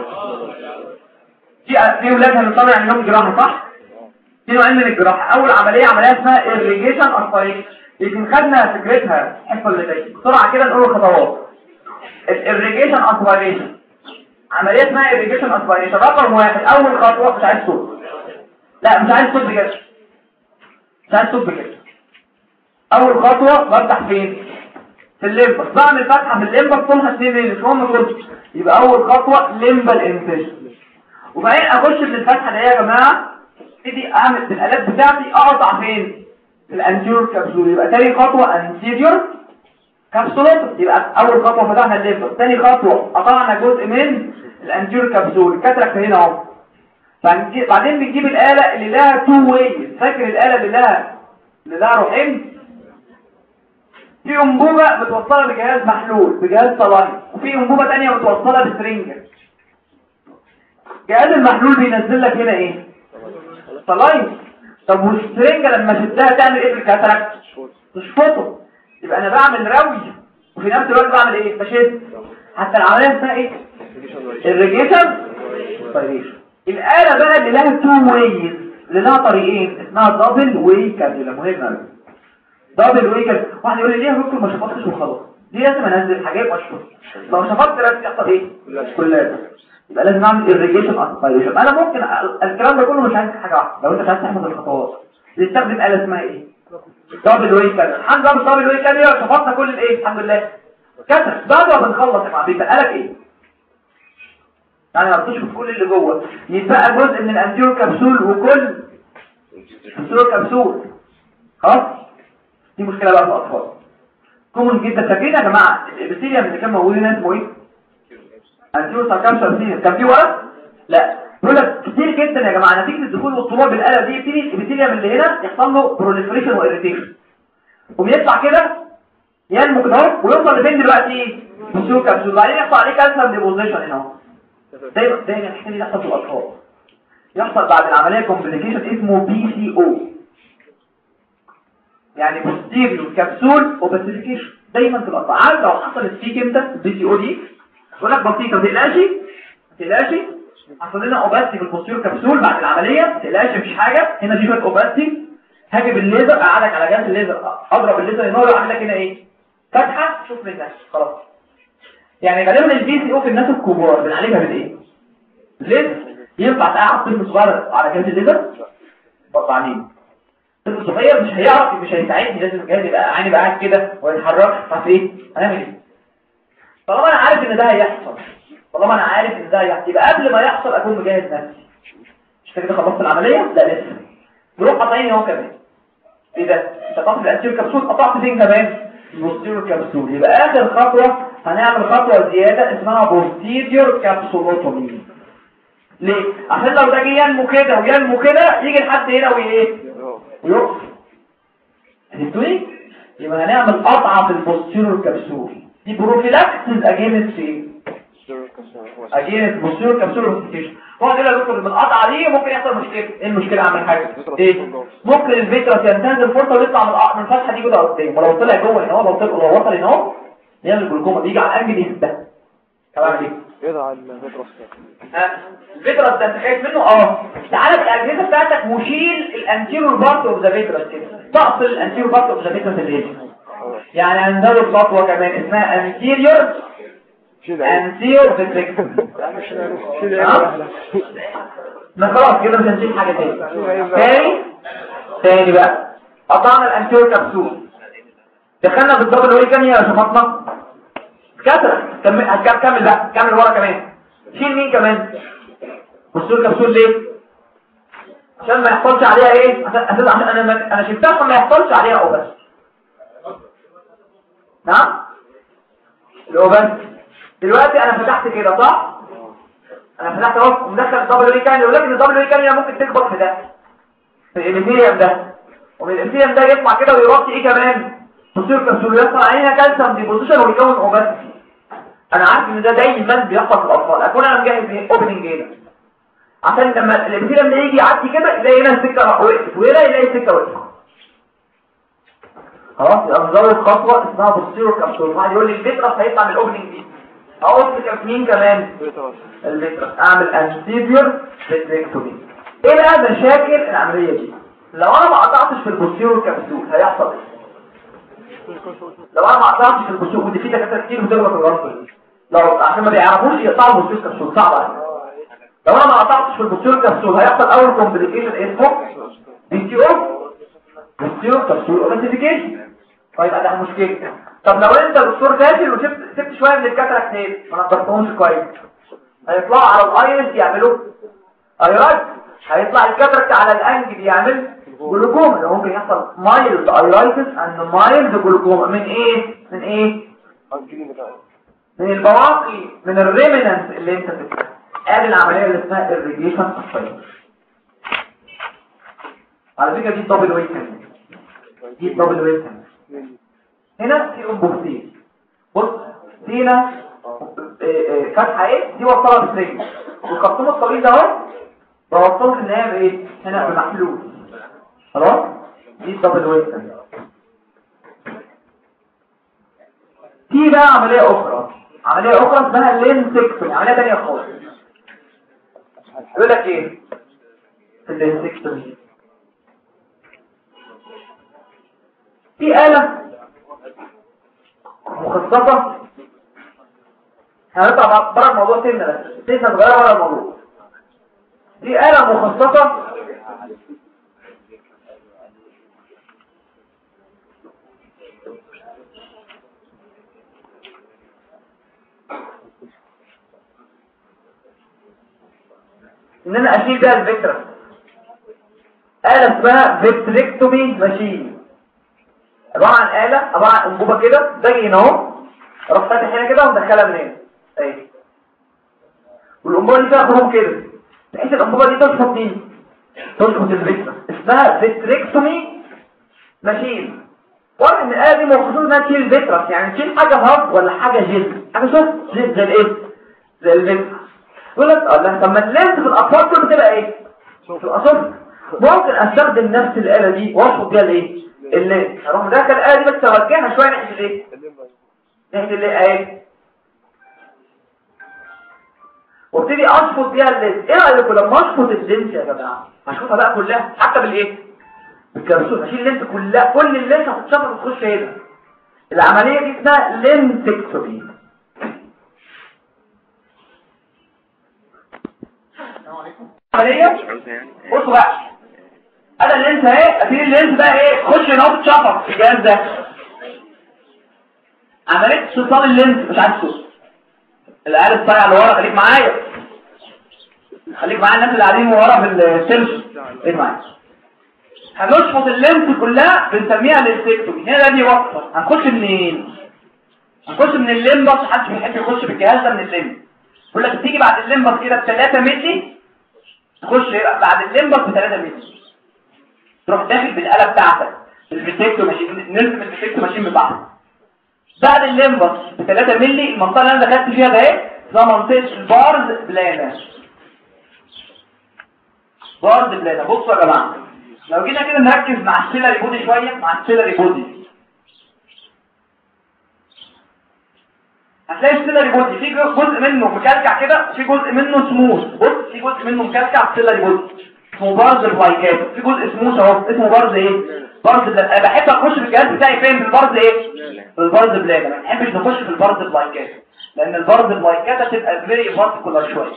في في ولاد هنضطر نعمل لهم جراحة صح؟ في نوعين من الجراحة. أول عملية عملية اسمها irrigation aspiration يمكن خدنا فكرتها. الحصة اللي فاتت بسرعة كده نقول الخطوات. irrigation aspiration عملية اسمها irrigation aspiration رقم واحد. أول خطوة مش عايز صوت لا مش عايز صوت بجد. مش عايز صوت بجد. أول خطوة بفتح فين؟ في؟ في ال limbus بعمل فتحة في ال limbus طولها 2 مللي مش مهم طول يبقى أول خطوة limbal incision وبعدين أخش من الفتحة دي يا جماعة أبتدي أعمل بالالات بتاعتي أقطع فين؟ في ال anterior capsule. يبقى تاني خطوة anterior capsulotomy يبقى أول خطوة فتحنا ال limbus تاني خطوة قطعنا جزء من ال anterior capsule. ال cataract هنا أهو. بعدين بنجيب الآلة اللي لها two way فاكر الآلة اللي لها اللي لها روحين في أنبوبة متوصلة بجهاز محلول بجهاز صلاحي وفي أنبوبة تانية متوصلة بسرنجة جهاز المحلول بينزل لك هنا إيه؟ صلاحي طب والسرنجة لما شدها تعمل إيه؟ في ال cataract تشفطه. يبقى أنا بعمل روي وفي نفس الوقت بعمل إيه؟ بشد. حتى العملية اسمها إيه؟ الريجيشن طيب. الآلة بقى اللي لها two ways اللي لها طريقين اسمها double way cannula مهمة double way cannula واحد يقول لي ليه ممكن ما شفطتش وخلاص؟ دي لازم أنزل حاجات واشفط لو شفطت لازم يحصل إيه؟ كلها يبقى لازم أعمل irrigation aspiration أنا ممكن الكلام ده كله مش عايز حاجة واحدة. لو أنت مش عايز تحفظ الخطوات. نستخدم آلة اسمها إيه؟ double way cannula الحمد لله double way cannula شفطنا كل الإيه؟ الحمد لله. كتر بعد ما بنخلص يا معلم بيبقى لك إيه؟ ما بتشوف كل اللي جوه. يتبقى جزء من ال anterior capsule وكل anterior capsule. خلاص؟ دي مشكلة بقى في الأطفال. common جدا. فاكرين يا جماعة ال epithelium اللي كان موجود هنا اسمه إيه؟ anterior subcapsular كان في ورا؟ لا. بيقول لك كتير جدا يا جماعة. نتيجة الدخول والطلوع بالقلم دي يبتدي ال epithelium اللي هنا يحصل له proliferation و irritation وبيطلع كده ينمو كده ويوصل لفين دلوقتي؟ anterior capsule. بعدين يحصل عليه calcium deposition هنا دايما دايما دي يحصل في الأطفال. يحصل بعد العملية complication اسمه PCO يعني posterior capsule opacification دايما في الأطفال. عارف لو حصلت فيك انت ال PCO دي؟ يقول لك بسيطة ما تقلقش. ما تقلقش. حصل لنا opacity في كبسول بعد العملية. ما تقلقش مفيش حاجة. هنا في شوية opacity هاجي بالليزر اقعدك على جهاز الليزر أضرب الليزر ينور اعمل لك هنا إيه؟ فتحة. شوف منها خلاص. يعني غالبا ال PCO في الناس الكبار بنعالجها بالايه ليه ينفع تقعد طفل صغير على جهاز الليزر؟ بطعنين. طفل صغير مش هيعرف مش هيساعدني لازم الجهاز يبقى عيني بقى قاعد كده ويتحرك. عارف إيه؟ هنعمل إيه؟ طالما أنا عارف إن ده هيحصل طالما أنا عارف إن ده هيحصل يبقى قبل ما يحصل أكون مجهز نفسي. مش كده خلصت العملية؟ لا لسه. نروح قاطعين أهو كمان. إيه ده؟ أنت قطعت ال anterior capsule؟ قطعت فين كمان؟ ال posterior capsule. يبقى آخر خطوة هنعمل خطوه زياده اسمها posterior capsulotomy ليه عشان لو ده جه ينمو كده وينمو كده يجي لحد هنا وايه ويقف فهمتوني يبقى هنعمل قطعه في ال posterior capsule دي prophylaxis against إيه against posterior opacification هو كده يا دكتور بالقطعه دي ممكن يحصل مشكله إيه المشكلة اعمل حاجة إيه ممكن ال vitreous ينتهز الفرصه ويطلع من من الفتحه دي كده قدام ولو طلع جوه هنا هو لو وصل هنا يعمل جلوكوما بيجي على ال angle يهدى. كمان إيه يضع المترس ها؟ الفيترس ده أنت خايف منه؟ آه. تعالى بالاجهزه بتاعتك وشيل الانتيريور بارت اوف ذا فيترس كده تقفل الانتيريور بارت اوف ذا فيترس اللي هنا يعني هنزود خطوه كمان اسمها انتيريور ها؟ عين ما خلاص كده مش هنشيل حاجة تاني. تاني؟ تاني بقى. قطعنا الانتيور كبسول دخلنا بالدبل وايه كام يا شفطنا كتر كمل هتكمل كمل بقى كمل ورا كمان. شيل مين كمان؟ بصوا كبسول ليه؟ عشان ما يحصلش عليها إيه؟ عشان أنا أنا شلتها ما يحصلش عليها أو بس نعم؟ بس دلوقتي أنا فتحت كده صح؟ أنا فتحت أهو. ومدخل الدبل اي كان ولكن الدبل اي كان ممكن تكبر في ده. في ال epithelium ده. ومن ال epithelium ده يطلع كده ويغطي إيه كمان؟ posterior capsule يطلع علينا calcium deposition ويكون opacity أنا عارف إن ده دايما بيحصل في الأطفال. أكون أنا مجهز opening هنا. عشان لما ال epithelium ده يجي يعدي كده يلاقي هنا السكه وقفت وهنا يلاقي السكه وقفت خلاص يبقى مزود خطوة اسمها posterior واحد يقول لي ال vitreous هيطلع من ال opening دي. لك مين كمان؟ ال vitreous أعمل anterior vitrectomy إيه بقى مشاكل العملية دي؟ لو أنا ما قطعتش في ال posterior capsule هيحصل إيه؟ لو أنا ما قطعتش في ال posterior ودي في دكاترة كتير بتغلط الغلطه دي لو عشان ما بيعرفوش يقطعوا ال posterior capsule صعب عليهم لو أنا ما قطعتش في ال posterior capsule هيحصل أول complication اسمه PCO posterior capsule opacification طيب ده مشكلة. طب لو أنت دكتور داخل وسبت سبت شوية من ال cataract هنا ما نظفتهمش كويس. هيطلعوا على ال iris يعملوا iritis هيطلع ال cataract على ال angle يعمل جلوكوما. ده ممكن يحصل mild iritis and mild glaucoma. من إيه؟ من إيه؟ من البواقي من ال remnant اللي انت فيها ادي العملية اللي اسمها irrigation الصيف على فكرة دي double way دي double way هنا في انبوبتين بص دي هنا آه، آه، فتحه إيه؟ دي وصلها بالسجن والخرطوم الطويل ده اهو في النهايه بايه هنا بمحلول خلاص؟ دي double way في بقى عملية أخرى. عملية أخرى اسمها lensectomy عملية ثانية خالص. يقول لك إيه؟ في ال lensectomy في آلة مخصصة. هنطلع بره الموضوع سنة بس سنة صغيرة بره الموضوع. دي آلة مخصصة إن أنا أشيل بيها الفكرة. آلة اسمها vitrectomy machine. عبارة عن آلة عبارة عن أنبوبة كده باجي هنا أهو. أروح فاتح هنا كده ومدخلها من هنا. اهي والأنبوبة دي فيها خروم كده. بحيث الأنبوبة دي تشفط مين؟ تشفط ال vitreous. اسمها vitrectomy machine. واضح إن الآلة دي مخصوصة إنها تشيل vitreous يعني تشيل حاجة hard ولا حاجة جلد حاجة soft gel زي الايه؟ زي ال vitreous يقول لك الله طب ما ال lens في الأطفال كله بتبقى إيه؟ تبقى soft ممكن أستخدم نفس الآلة دي واشفط بيها الإيه؟ ال lens أروح مدخل الآلة دي بس اوجهها شوية ناحية الإيه؟ ناحية الإيه؟ اهي وابتدي اشفط بيها ال lens إيه رأيكم لما اشفط ال lens يا جماعة؟ هشفطها بقى كلها حتى بالإيه؟ بالكبسول هشيل ال lens كلها. كل ال lens هتتشفط وتخش هنا. العملية دي اسمها lensectomy عملية بصوا بقى. أنا ال lens اهي ابتدي ال lens بقى إيه خش هنا وتتشفط في الجهاز ده. عمليه استئصال ال lens مش عارف صوت العيال الصايعة اللي ورا خليك معايا. خليك معايا الناس اللي قاعدين ورا في ال search. خليك معايا. هنشفط ال lens كلها بنسميها lensectomy هنا ده دي وقفه هنخش منين؟ هنخش من ال limbus محدش بيحب يخش بالجهاز ده من ال limbus يقول لك تيجي بعد ال limbus كده ب 3 مللي تخش بعد ال limbus ب 3 مللي تروح داخل بالآلة بتاعتك ال vitrectomy machine نرسم ال vitrectomy machine ببعض بعد ال limbus ب 3 مللي المنطقة اللي أنا دخلت فيها ده إيه؟ اسمها منطقة ال pars plana. pars plana. بصوا يا جماعة لو جينا كده نركز مع السيلري بودي شوية مع السيلري بودي. هتلاقي ال ciliary body في جزء منه مكلكع كده في جزء منه سموث. بص في جزء منه مكلكع ال ciliary body اسمه pars plicata في جزء smooth اهو اسمه pars إيه؟ plana. أنا بحب أخش في الجهاز بتاعي فين؟ في إيه؟ في ال pars plana. ما بحبش نخش في ال pars plicata لأن ال pars plicata هتبقى very vascular شوية.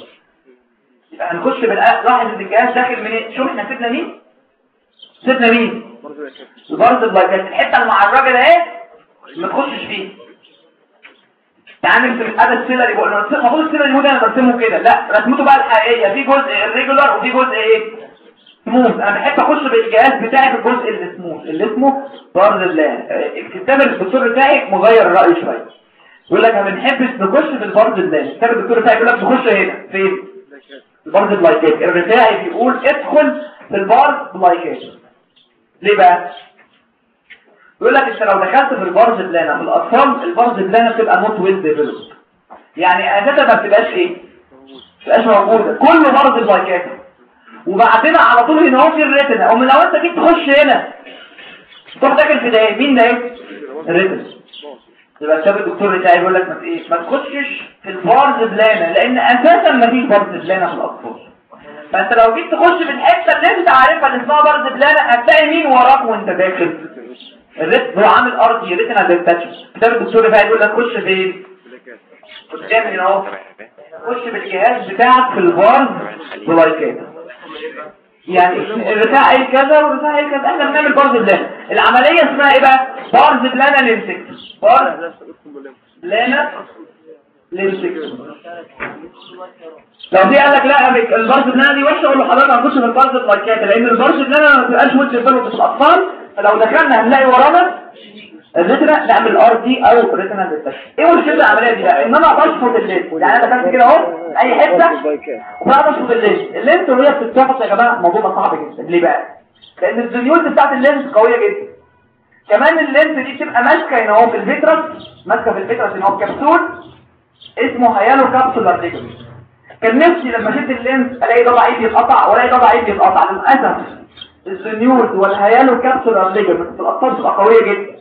يبقى هنخش بالآ لاحظ إن الجهاز داخل من شوف إحنا سيبنا مين؟ سيبنا مين؟ ال pars plicata الحتة المعرجة ده إيه؟ ما تخشش فيه. يعني نرسم الادى ال ciliary بقول له المفروض ال ciliary body أنا برسمه كده. لا رسمته بقى الحقيقية. في جزء irregular وفي جزء إيه؟ سموث أنا بحب اخش بالجهاز بتاعي في الجزء اللي smooth اللي اسمه pars plana الكتاب الدكتور بتاعي مغير الراي شوية. يقول لك ما بنحبش نخش في ال pars plana الكتاب الدكتور بتاعي يقول لك تخش هنا. فين؟ ال pars plicata الرفاعي بيقول ادخل في ال pars plicata ليه بقى؟ يقول لك انت لو دخلت في ال pars plana في الأطفال ال pars plana بتبقى not well developed يعني أساسا ما بتبقاش إيه؟ ما بتبقاش موجودة. كله pars plicata وبعدين على طول هنا هو في ال retina. أو لو أنت جيت تخش هنا تروح داخل في ده مين ده؟ ال retina. يبقى الكتاب الدكتور بتاعي يقول لك ما إيه؟ ما تخشش في ال pars plana لأن أساسا ما فيش pars plana في الأطفال. فأنت لو جيت تخش في الحته اللي أنت عارفها اللي اسمها pars plana هتلاقي مين وراك وأنت داخل. ال retina وعامل RD retinal detachment كتاب الدكتور بقى يقول لك خش فين قدام هنا اهو خش بالجهاز بتاعك في ال pars plicata يعني الرفاعي كذا والرفاعي كذا. إحنا بنعمل pars plana العملية اسمها إيه بقى؟ pars plana lensectomy pars plana lensectomy قال لك لا ال pars plana دي وحشة أقول له حضرتك هنخش في ال pars plicata لأن ال pars plana ما بتبقاش developed في الاطفال فلو دخلنا هنلاقي ورانا ال retina نعمل RD أو retinal detachment إيه مشكله العملية دي بقى؟ ان أنا بشفط ال lens يعني أنا دخلت كده أهو أي حتة وبقى بشفط ال lens ال lens وهي بتتشفط يا جماعة الموضوع ده صعب جدا. ليه بقى؟ لأن ال zonules بتاعت ال lens قوية جدا. كمان ال lens دي بتبقى ماسكة هنا أهو في ال vitreous ماسكة في ال vitreous هنا أهو كبسول اسمه hyaloid capsular ligament كان نفسي لما شفط ال lens ألاقي ضلع إيدي يتقطع وألاقي ضلع إيدي يتقطع. للأسف. ال zonules وال hyaloid capsular ligament في الأطفال بتبقى قوية جدا.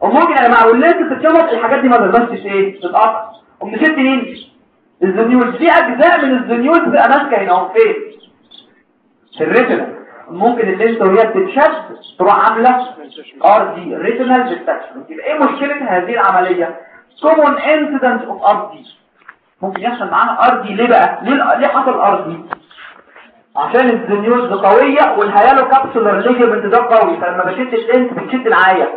وممكن يا جماعة وال lens بتتشفط الحاجات دي ما تقدرش إيه تتقطع قمت مين؟ ال zonules في أجزاء من ال zonules بتبقى ماسكه هنا. اهو فين؟ في ال retina. ممكن ال lens وهي بتتشد تروح عاملة RD retinal detachment يبقى إيه مشكلة هذه العملية؟ Common incidence of RD ممكن يحصل معانا RD ليه بقى؟ ليه ليه حصل RD عشان ال zonules قوية وال hyaloid capsular ligament ده قوي. فلما بشد ال lens بتشد معايا.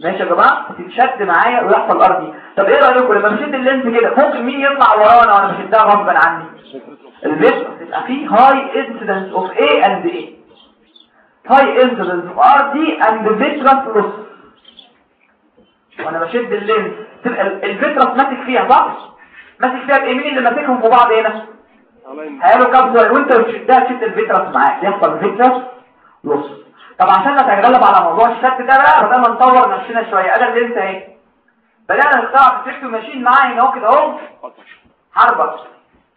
ماشي يا جماعة؟ تتشد معايا ويحصل RD طب إيه رأيكم لما بشد ال lens كده؟ ممكن مين يطلع ورانا وأنا بشدها غصبا عني؟ ال vitreous تبقى فيه high incidence of A and A. high incidence of RD and vitreous loss وأنا بشد ال lens تبقى ال vitreous ماسك فيها صح؟ ماسك فيها بإيه؟ مين اللي ماسكهم في بعض هنا؟ hyaloid capsular وانت بتشدها تشد ال vitreous معاك. يحصل vitreous loss طب عشان نتغلب على موضوع الشد ده بقى بدأنا نطور نفسنا شوية. ادي ال lens اهي بدأنا نختار vitrectomy machine معايا هنا اهو. كده اهو حربة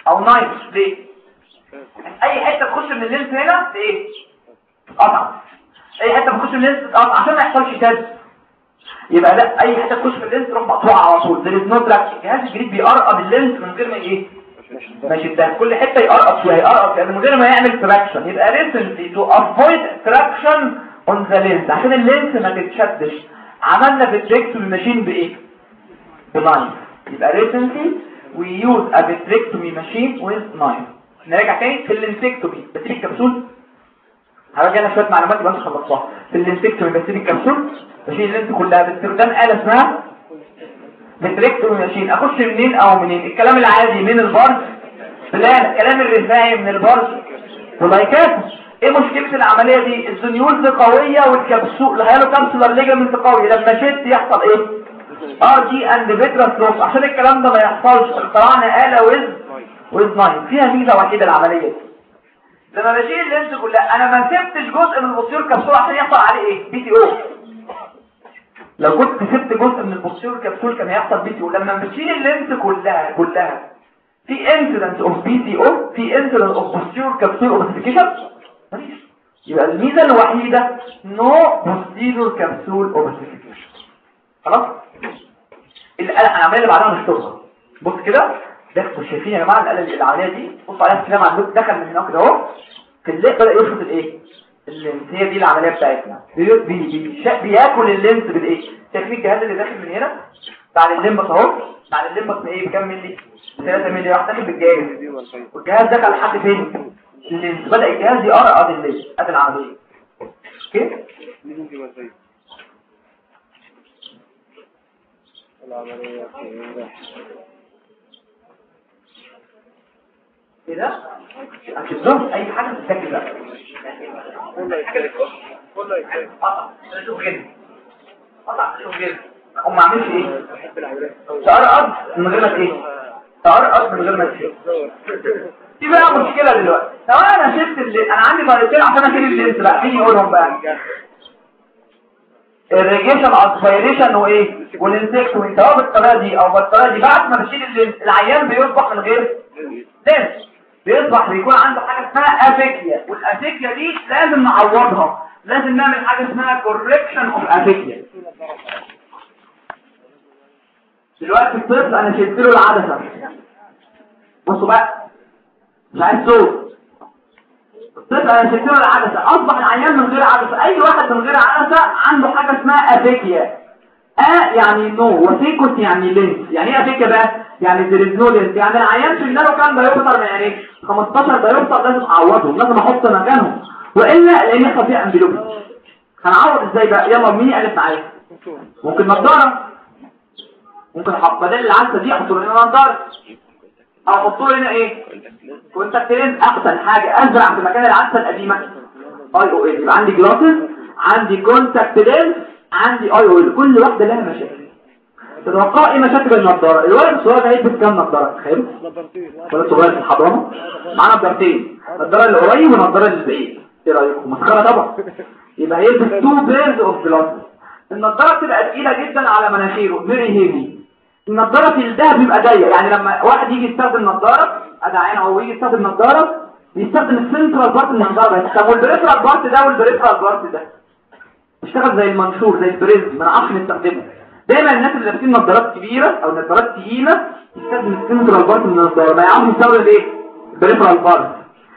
أو knife. ليه؟ أي حتة تخش من ال lens هنا؟ إيه قطع. أي حتة تخش من ال lens تقطع عشان ما يحصلش شد. يبقى لا أي حتة تخش من ال lens تروح مقطوعة على طول. No traction الجهاز الجديد بيقرقب ال lens من غير ما إيه ماشي ده كل حتة يقرقب فيها يقرقب فيها من غير ما يعمل traction يبقى recently to avoid traction on the lens. عشان ال lens ما تتشدش. عملنا ب vitrectomy machine بإيه؟ ب knife يبقى recently we use a vitrectomy machine with knife نراجع تاني في ال lensectomy بسيب الكبسول هراجع أنا شوية معلومات انت خلصتها في ال lensectomy بسيب الكبسول بشيل ال lens كلها باستخدام آلة اسمها vitrectomy machine أخش منين أو منين؟ الكلام العادي من ال pars plana الكلام الرفاعي من ال pars plicata إيه مشكلة العملية دي؟ ال zonules قوية وال capsule ال hyaloid capsular ligament قوي. لما شد يحصل إيه؟ RD and vitreous loss عشان الكلام ده ما يحصلش. اخترعنا آلة ويز ويز nine فيها ميزة وحيدة العملية دي. لما بشيل ال lens كلها. أنا ما سبتش جزء من ال posterior capsule عشان يحصل عليه إيه؟ PCO لو كنت سبت جزء من ال posterior capsule كان هيحصل PCO لما بتشيل ال lens كلها كلها. في incidence of PCO في incidence of posterior capsule opacification يبقى الميزة الوحيدة no posterior capsule opacification خلاص؟ العملية اللي بعدها نشطبها بص كده. ده شايفين يا جماعة الآلة العملية دي. بصوا عليها مع الدكتور دخل من هنا كده اهو اللي بدأ يشفط الايه؟ ال lens هي دي العملية بتاعتنا. بي بي بي بياكل ال lens بالإيه؟ شايفين الجهاز اللي داخل من هنا. بتاع ال limbus اهو. بعد ال limbus إيه؟ بكام ملي 3 ملي راح داخل بالجهاز والجهاز كان لحد فين؟ ال lens بدأ الجهاز يقرقض ال lens آدي العملية. أوكي؟ إيه؟ ده هتشوف أي حاجة تتاكد بقى. قطع شوف كده قطع شوف كده هم ما عملش إيه؟ تقرقض من غير ما إيه تقرقض من غير ما إيه دي بقى مشكلة دلوقتي. لو أنا شفت اللي أنا عندي مرتين عشان أشيل ال lens بقى. مين يقولهم بقى. irrigation aspiration وإيه؟ وال lensectomy سواء بالطريقة دي أو بالطريقة دي. بعد ما بشيل ال lens العيان بيصبح من غير lens. بيصبح بيكون عنده حاجة اسمها aphakia وال aphakia دي لازم نعوضها. لازم نعمل حاجة اسمها correction of aphakia دلوقتي الطفل أنا شلت له العدسة. بصوا بقى. مش عايز صوت. الطفل أنا شلت له العدسة. أصبح العيان من غير عدسة. أي واحد من غير عدسة عنده حاجة اسمها aphakia a يعني no و phakos يعني lens. يعني إيه aphakia بقى؟ يعني there is no lens يعني العيان شلنا له كام diopter من عينيه 15 diopter لازم أعوضهم لازم أحط مكانهم. وإلا لأن خفيف amblyopia هنعوض إزاي بقى؟ يلا مين يألف معايا. ممكن نضارة؟ ممكن أحط بدل العدسه دي أحط له هنا نضارة. أو أحط له هنا إيه؟ contact lens احسن حاجة أزرع في مكان العدسه القديمة. IOL يبقى عندي glasses عندي contact lens عندي IOL كل واحدة لها مشاكل. تتوقع إيه مشاكل النضارة؟ الولد الصغير ده هيلبس كام نضارة؟ تخيل الولد الصغير في الحضانة. معاه نضارتين. النضاره اللي قريب والنضاره اللي بعيد. إيه رأيكم؟ مسخرة طبعا. يبقى هيلبس two pairs of glasses النضارة بتبقى تقيلة جدا على مناخيره. very heavy النضارة field ها بيبقى ضيق. يعني لما واحد يجي يستخدم نضارة ادي عين أو يجي يستخدم نضارة بيستخدم ال central part النضارة. طب وال peripheral part ده وال peripheral part ده؟ بيشتغل زي المنشور زي ال prism ما نعرفش نستخدمه. دايما الناس اللي لابسين نظارات كبيرة أو نظارات تقيلة يستخدم ال central part من النضاره ما يعرفش يستخدم إيه؟ ال peripheral part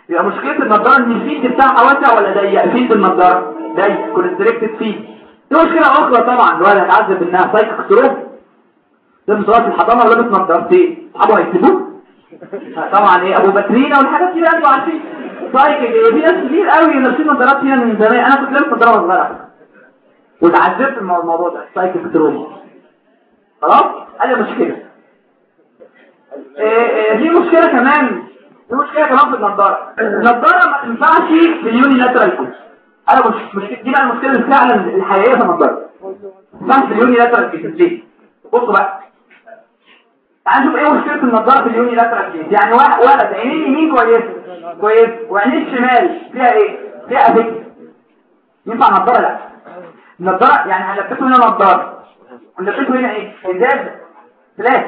يبقى مشكلة النضاره إن ال field بتاعها واسع ولا ضيق؟ field النضاره ضيق constricted field دي مشكلة أخرى طبعا. الولد هيتعذب انها psychic trauma لابس صلاه الحضانة ولابس نظارتين. اصحابه هيكتبوه طبعا إيه أبو بكرينة والحاجات دي أنتوا عارفين. psychic إيه في ناس كتير قوي لابسين نظارات هنا من زمان. أنا كنت لابس نظارة صغيره واتعذبت من الموضوع ده. psychic trauma خلاص؟ ادي مشكلة. إيه إيه دي مشكلة كمان. دي مشكلة كمان في النضارة. النضارة ما تنفعش في ال unilateral cases أنا مش مش دي بقى المشكلة فعلا الحقيقية في النضارة. ما تنفعش في ال unilateral cases ليه؟ بصوا بقى. تعال نشوف إيه مشكلة النضارة في ال unilateral cases يعني ولد عينيه اليمين كويس. كويس. وعينيه الشمال فيها إيه؟ فيها aphakia ينفع نضارة؟ لا. النضارة يعني هنلبسه هنا نضاره ونلبسه هنا إيه؟ ازاز ثلاث.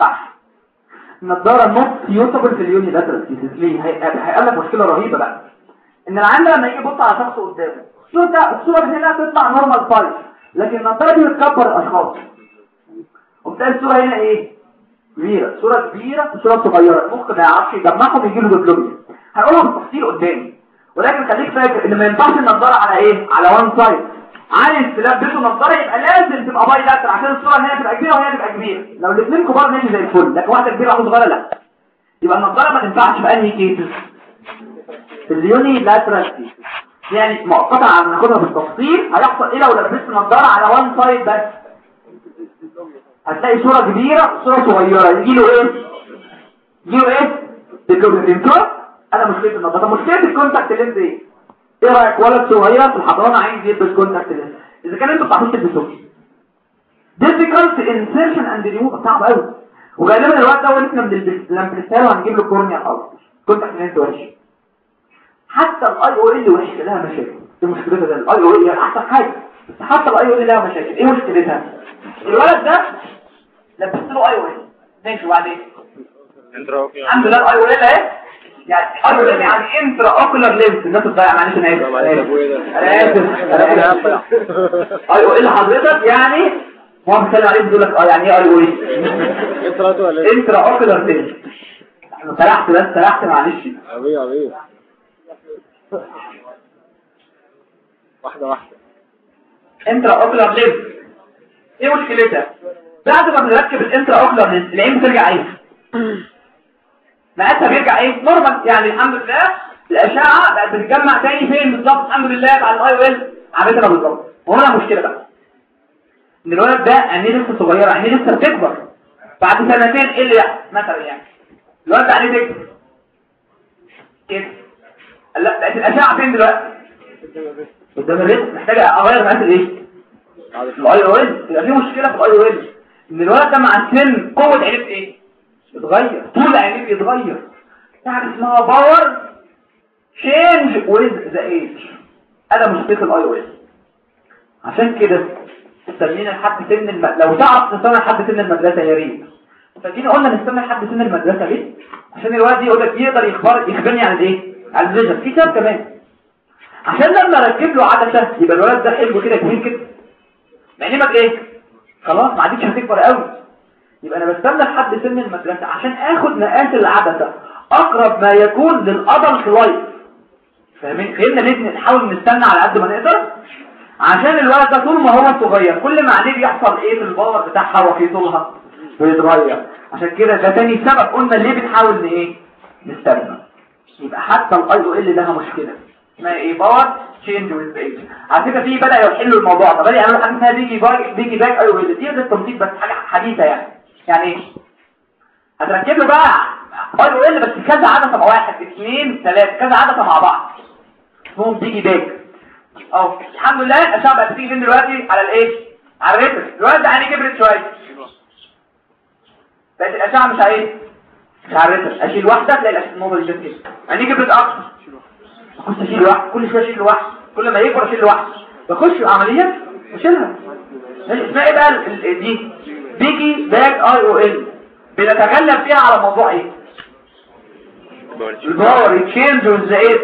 صح. النضارة not suitable في ال unilateral ليه هيقابل لك مشكلة رهيبة بقى. إن العيان لما يجي يبص على شخص قدامه الصورة الصورة هنا تطلع normal size لكن النضارة دي بتكبر الاشخاص وبتلاقي الصورة هنا إيه؟ كبيرة. صورة كبيرة وصورة صغيرة. المخ ما يعرفش يجمعهم يجي له diplopia هنقولها بالتفصيل قدامي. ولكن خليك فاكر إن ما ينفعش النضارة على إيه؟ على one side عايز تلبسه نظارة يبقى لازم تبقى bilateral عشان الصورة هنا تبقى كبيرة وهنا تبقى كبيرة. لو الاثنين كبار ماشي زي الفل لكن واحدة كبيرة وواحده صغيرة لا. يبقى النظارة ما تنفعش في انهي cases ال unilateral cases يعني مؤقتا ناخدها بالتفصيل هيحصل إيه لو لبست نظارة على one side بس؟ هتلاقي صورة كبيرة وصوره صغيرة. يجي له إيه؟ يجي له إيه؟ diplopia أنا مشكله النظارة. مشكلة ال contact lens إيه؟ إيه رأيك؟ ولد صغير في الحضانة عايز يلبس contact lens إذا كان أنتوا بتعرفوش تلبسوه difficult insertion and removal. صعب قوي وغالبا الوقت ده إحنا بنلبس لما بنلبسها له هنجيب له corneal ulcer contact lens وحش. حتى ال IOL وحش لها مشاكل. دي مشكلتها ده ال IOL أحسن حاجة. بس حتى ال IOL لها مشاكل. إيه مشكلتها؟ الولد ده لبست له IOL ماشي وبعدين؟ الحمد لله ال IOL اهي يعني يعني intraocular lens الناس بتضيع معلش أنا اسف أنا اسف أنا اسف IOL حضرتك يعني. هو مثال عليه بيقول لك آه يعني إيه IOL intraocular lens أنا سرحت بس سرحت معلش. عبيه عبيه واحدة واحدة. intraocular lens إيه مشكلتها؟ بعد ما بنركب ال intraocular lens العين بترجع إيه مقاسها بيرجع إيه normal يعني الحمد لله. الاشعه بقت بتتجمع تاني فين بالظبط؟ الحمد لله بعد ال IOL عملتها بالظبط. وهنا مشكلة بقى. إن الولد ده عينيه لسه صغيرة عينيه لسه بتكبر. بعد سنتين إيه اللي يحصل؟ مثلا يعني. الولد ده عينيه تكبر. كده. لا بقت الاشعه فين دلوقتي؟ قدام الريس محتاجة أغير مقاس الإيه؟ ال IOL يبقى في مشكلة في ال IOL إن الولد ده مع السن قوة عينيه إيه اتغير. طول عينيه بيتغير يعني اسمها power change with the age هذا مشكله ال IOL عشان كده استنينا لحد سن الم... لو تعرف تستنى لحد سن المدرسة يا ريت. فجينا قلنا نستنى لحد سن المدرسة ليه؟ عشان الولد يقول لك يقدر يخبر يخبرني عن إيه؟ عن ال vision في سبب كمان. عشان لما اركب له عدسة يبقى الولد ده حلو كده كبير كده. مع إيه؟ خلاص ما عادتش هتكبر قوي. يبقى أنا بستنى لحد سن المدرسة عشان آخد مقاس العدسة أقرب ما يكون لل adult life. فاهمين؟ فهمنا ليه نحاول نستنى على قد ما نقدر عشان الولد ده طول ما هو صغير كل ما عينيه بيحصل إيه في ال power بتاعها وفي طولها؟ بيتغير. عشان كده ده تاني سبب قلنا ليه بنحاول إيه؟ نستنى. يبقى حتى ال IOL لها مشكلة. اسمها إيه؟ power change with age على فكرة في بدأ يحلوا الموضوع ده. بدأ يعملوا حاجة اسمها بيجي باك بيجي باك اي أو ال دي التنظيف بس حاجة حديثة يعني. يعني إيه هتركب له بقى IOL بس كذا عدسه مع واحد اثنين ثلاثة كذا عدسه مع بعض. اسمهم piggyback أهو. الحمد لله الاشعه بقت بتيجي فين دلوقتي؟ على الإيه؟ على ال retina. دلوقتي عيني كبرت شوية. بقت الأشعة مش على إيه؟ مش على ال retina. أشيل واحدة تلاقي الأشعة النقطه دي كده عيني كبرت أكتر. اخش أشيل واحد. كل شوية أشيل واحد. كل ما يكبر أشيل واحد. بخش عملية اشيلها اسمها إيه بقى دي؟ piggyback IOL بنتكلم فيها على موضوع إيه؟ ال power change with age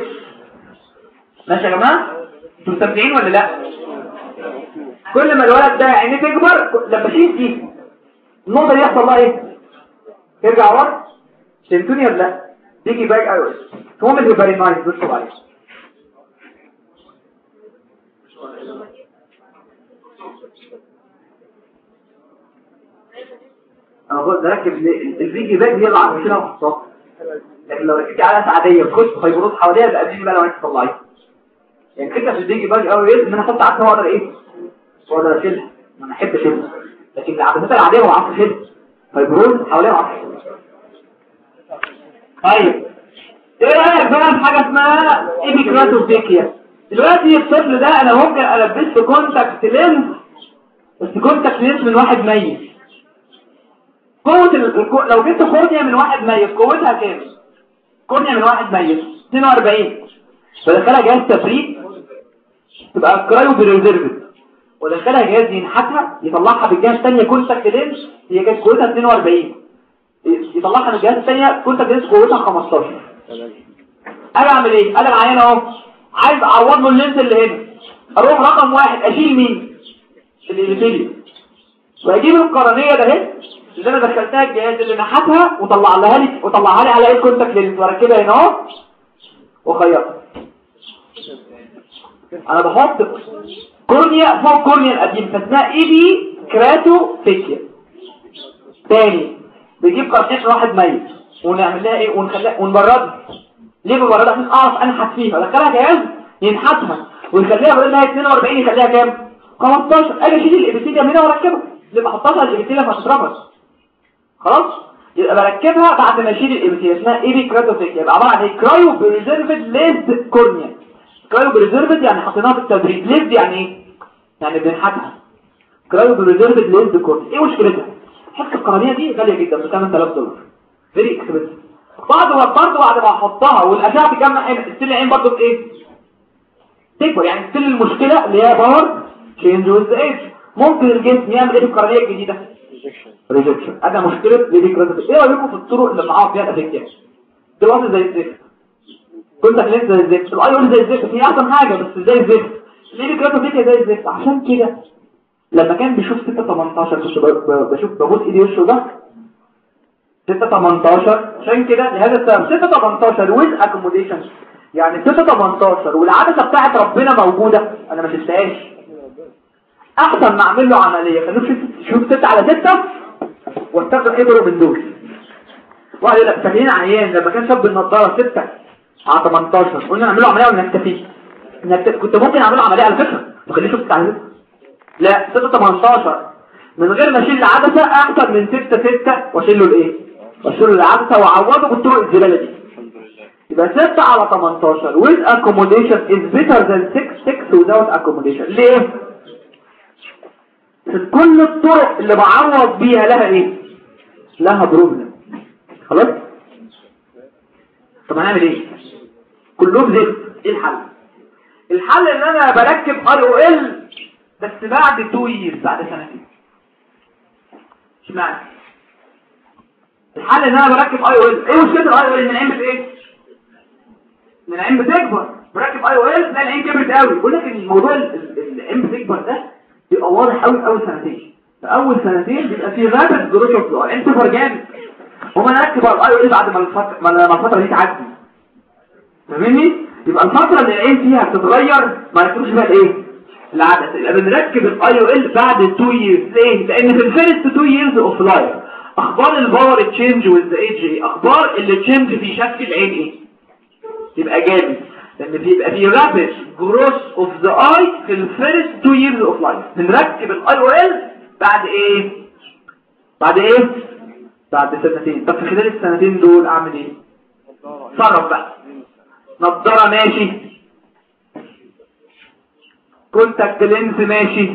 ماشي يا جماعة؟ أنتوا مستمتعين ولا لا؟ كل ما الولد ده عينيه تكبر لما اشيل دي النقطة دي يحصل لها إيه؟ ترجع ورا. فهمتوني ولا لا؟ piggyback IOL هم اللي very nice بصوا عليه أنا بقول ركب ال piggyback دي اللي عاملينها وحطها لكن لو ركبتي على عاديه وكنت fibrosis حواليها يبقى قبلين بقى لو انت تطلعيها يعني الفكرة في ال piggyback قوي إيه؟ إن أنا أحط عدسه واقدر إيه؟ واقدر أشيلها. ما أنا احب أشيلها. لكن العدسات العادية ما بعرفش أشيلها. fibrosis حواليها أشيلها. طيب. إيه رأيك بقى في حاجة اسمها epikeratophakia؟ دلوقتي الطفل ده أنا ممكن ألبسه contact lens بس contact lens من واحد ميت. قوة ال... الكو- لو جبت cornea من واحد ميت قوتها كام؟ cornea من واحد ميت 42 بدخلها جهاز تبريد تبقى cryopreserved ودخلها جهاز ينحتها يطلعها بالجهاز الثانية contact lens هي كانت قوتها 42 يطلعها من الجهاز الثانية contact lens قوتها 15 أنا أعمل إيه؟ أنا العيان أهو. عايز أعوض له ال lens اللي هنا. أروح رقم واحد أشيل مين؟ ال epithelium وأجيب القرنية ده اهي اللي أنا دخلتها الجهاز اللي نحتها وطلع لها لي وطلعها لي على إيه contact lens واركبها هنا. اهو وخيطها أنا بحط cornea فوق cornea القديم فاسمها epikeratophakia تاني بيجيب قرنية واحد ميت. ونعمل لها إيه؟ ونخليها ونبردها ليه ببردها عشان أعرف أنحت فيها. ادخلها جهاز ينحتها. ويخليها بدل ما هي 42 يخليها كام؟ 15 أجي أشيل ال epithelium هنا وأركبها. اللي بحطها على ال epithelium هتترفض خلاص؟ يبقى بركبها بعد ما اشيل ال epithelium اسمها epikeratophakia يبقى عباره عن إيه cryopreserved lathed cornea cryopreserved يعني حطيناها في التبريد lathed يعني إيه؟ يعني بنحتها cryopreserved lathed cornea إيه مشكلتها؟ حتة القرنية دي غالية جدا ب 8000 دولار. very expensive بعد ما برضه بعد ما احطها والأشعة تجمع هنا still العين برضه بإيه؟ تكبر. يعني still المشكلة اللي هي power change with age ممكن الجسم يعمل إيه في القرنيه الجديدة؟ rejection أنا مشكلة ال epikeratophakia إيه رأيكم في الطرق اللي معاها فيها ال aphakia دلوقتي زي الزفت. contact lens زي الزفت. ال IOL زي الزفت. هي أحسن حاجة بس زي الزفت. ال epikeratophakia زي الزفت. عشان كده لما كان بيشوف 6 18 كنت بشوف ببص إيدي وشه ده. 6 18 عشان كده لهذا السبب. 6 18 ويز اكوموديشن يعني 6 18 والعدسة بتاعت ربنا موجودة. أنا ما شفتهاش. أحسن ما أعمل له عملية. خلوه شفت شوف 6 على 6 واستخدم ابره من دول. واحد يقول لك فاكرين عيان لما كان شاب النضارة 6 على 18 قلنا نعمله عملية ولا نكتفي؟ كنت ممكن أعمله عملية على فكرة ما خليش 6 على 6 لا 6 18 من غير ما أشيل العدسة احسن من 6 6 واشيل له الايه واشيل له العدسه وأعوضه بالطرق الزبالة دي. يبقى 6 على 18 with accommodation is better than 6 6 without accommodation. ليه؟ كل الطرق اللي بعوض بيها لها إيه؟ لها بروبلم خلاص؟ طب هنعمل إيه؟ كلهم زفت إيه الحل؟ الحل ان أنا بركب IOL بس بعد 2 years بعد سنتين. اشمعنى؟ الحل ان أنا بركب IOL إيه مشكلة ال IOL من عين إيه العين بتكبر. بركب IOL العين كبرت قوي. بقول لك الموضوع ال- ال- العين بتكبر ده بيبقى واضح قوي أول سنتين. في أول سنتين بيبقى في rapid growth of تكبر جامد هما نركب ال IOL بعد ما الفترة ما الفترة دي تعدي. فاهمني؟ يبقى الفترة اللي العين فيها بتتغير ما يكونش بقى إيه؟ العدسه يبقى بنركب ال IOL بعد 2 years ليه؟ لأن في ال first 2 years of life أخبار ال power change with age أخبار ال change في شكل العين إيه؟ يبقى جامد. لأن بيبقى في rapid growth of the eye في ال first 2 years of life بنركب ال IOL بعد إيه؟ بعد إيه؟ بعد سنتين. طب في خلال السنتين دول أعمل إيه؟ صرف بقى. نضارة ماشي. contact lens ماشي.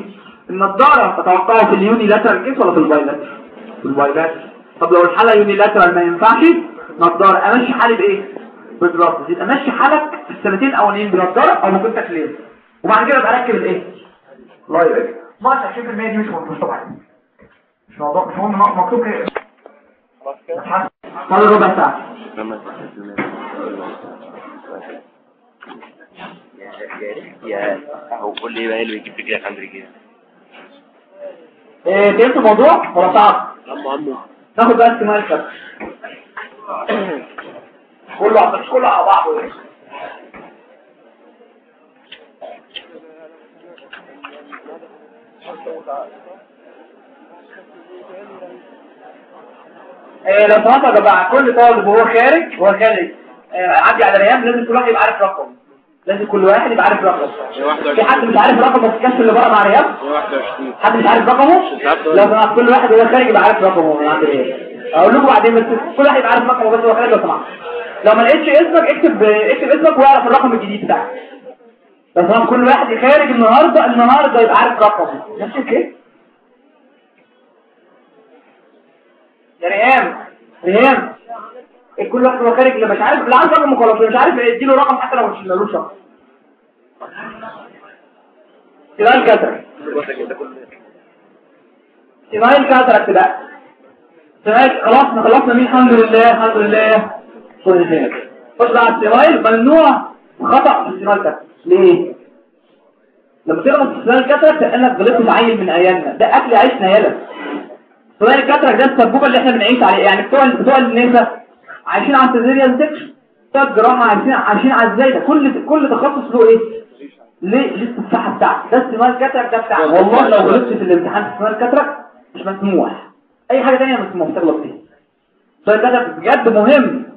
النضارة تتوقعها في ال unilateral case ولا في ال bilateral في ال bilateral طب لو الحالة unilateral ما ينفعش نضارة. أمشي حالي بإيه؟ بالعدسه يبقى ماشي حالك في السنتين الاولانيين بنضاره أو ب contact lens وبعد كده ابقى اركب الايه الله يبارك. ما 20% دي مش مش طبعا مش موضوع مش مهم مكتوب كده. فاضل ربع ساعة. يا هو قول لي بقى اللي بيجيب رجلك عند رجلك إيه فهمت الموضوع؟ ولا صعب ناخد بقى استماع الكلام كله على كله على بعضه. إيه إيه لو سمحت يا جماعة كل طالب وهو خارج وهو خارج آه، عدي على ريان لازم كل واحد يبقى عارف رقم. لازم كل واحد يبقى عارف رقم. في حد مش عارف رقم بس الكشف اللي بره مع ريان 21 حد مش عارف رقمه؟ لو سمحت كل واحد وهو خارج يبقى عارف رقمه. من عند إيه؟ أقول لكم بعدين بس كل واحد يبقى عارف رقمه بس هو خارج لو سمحت لو ما لقيتش اسمك اكتب اكتب اسمك واعرف الرقم الجديد بتاعك. لو سمحت كل واحد خارج النهارده النهارده يبقى عارف رقمه ماشي كده يا ريهام ريهام. إيه كل واحد وهو خارج اللي مش عارف اللي عارف رقمه خلاص مش عارف اديله رقم حتى لو مش ملوش رقم. سؤال كتر senile cataract بقى senile خلاص خلصنا. مين الحمد لله الحمد لله. شيء. خش بقى على ممنوع خطأ في ال senile cataract ليه؟ لما في ال senile cataract كأنك غلطت في عيل من أيامنا. ده أكل عيشنا يالا senile cataract ده السبوبة اللي إحنا بنعيش عليه يعني بتوع بتوع النساء عايشين على ال cesarean section بتوع الجراحه عايشين عايشين على الزايدة. كل كل تخصص له إيه؟ ليه؟ ليه التفاحه بتاعتي ده ال senile cataract ده بتاعي والله لو غلطت في الامتحان في ال senile cataract مش مسموح. أي حاجة تانية مسموح تغلط فيها. السؤال ده بجد مهم.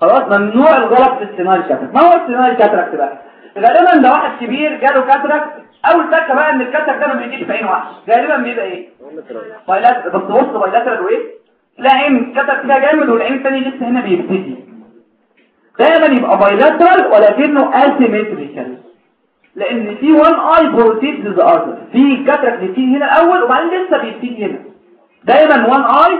خلاص ممنوع الغلط في ال senile cataract ما هو ال senile cataract بقى غالبا ده واحد كبير جاله cataract أول تكه بقى إن ال cataract ده ما بيجيش في عين واحد غالبا بيبقى إيه؟ bilat بس بص bilateral وإيه؟ لا عين. ال cataract فيها جامد والعين الثانية لسه هنا بيبتدي. دايما يبقى bilateral ولكنه asymmetrical لأن في one eye precedes the other في cataract بيبتدي هنا الأول وبعدين لسه بيبتدي هنا. دايما one eye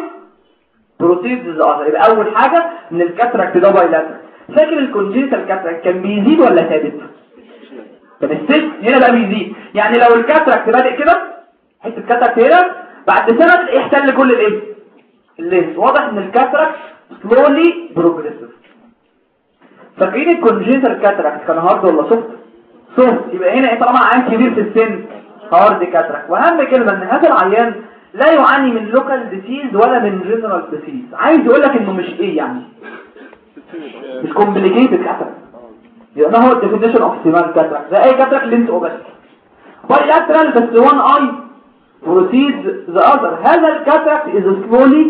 other يبقى أول حاجة إن ال cataract ده bilateral فاكر ال congenital cataract كان بيزيد ولا ثابت؟ كان ثابت هنا بقى بيزيد. يعني لو ال cataract بادئ كده حتة ال cataract هنا بعد سنة يحتل كل الايه ال lens واضح إن ال cataract slowly progressive فاكرين ال congenital cataract كان hard ولا soft soft يبقى هنا إيه طالما عيان كبير في السن hard cataract وأهم كلمة إن هذا العيان لا يعاني من local disease ولا من general disease عايز يقول لك إنه مش إيه يعني. مش complicated cataract يبقى هو ال definition of senile cataract ده اي cataract lens opacity bilateral بس one eye proceeds the other. هذا ال cataract is slowly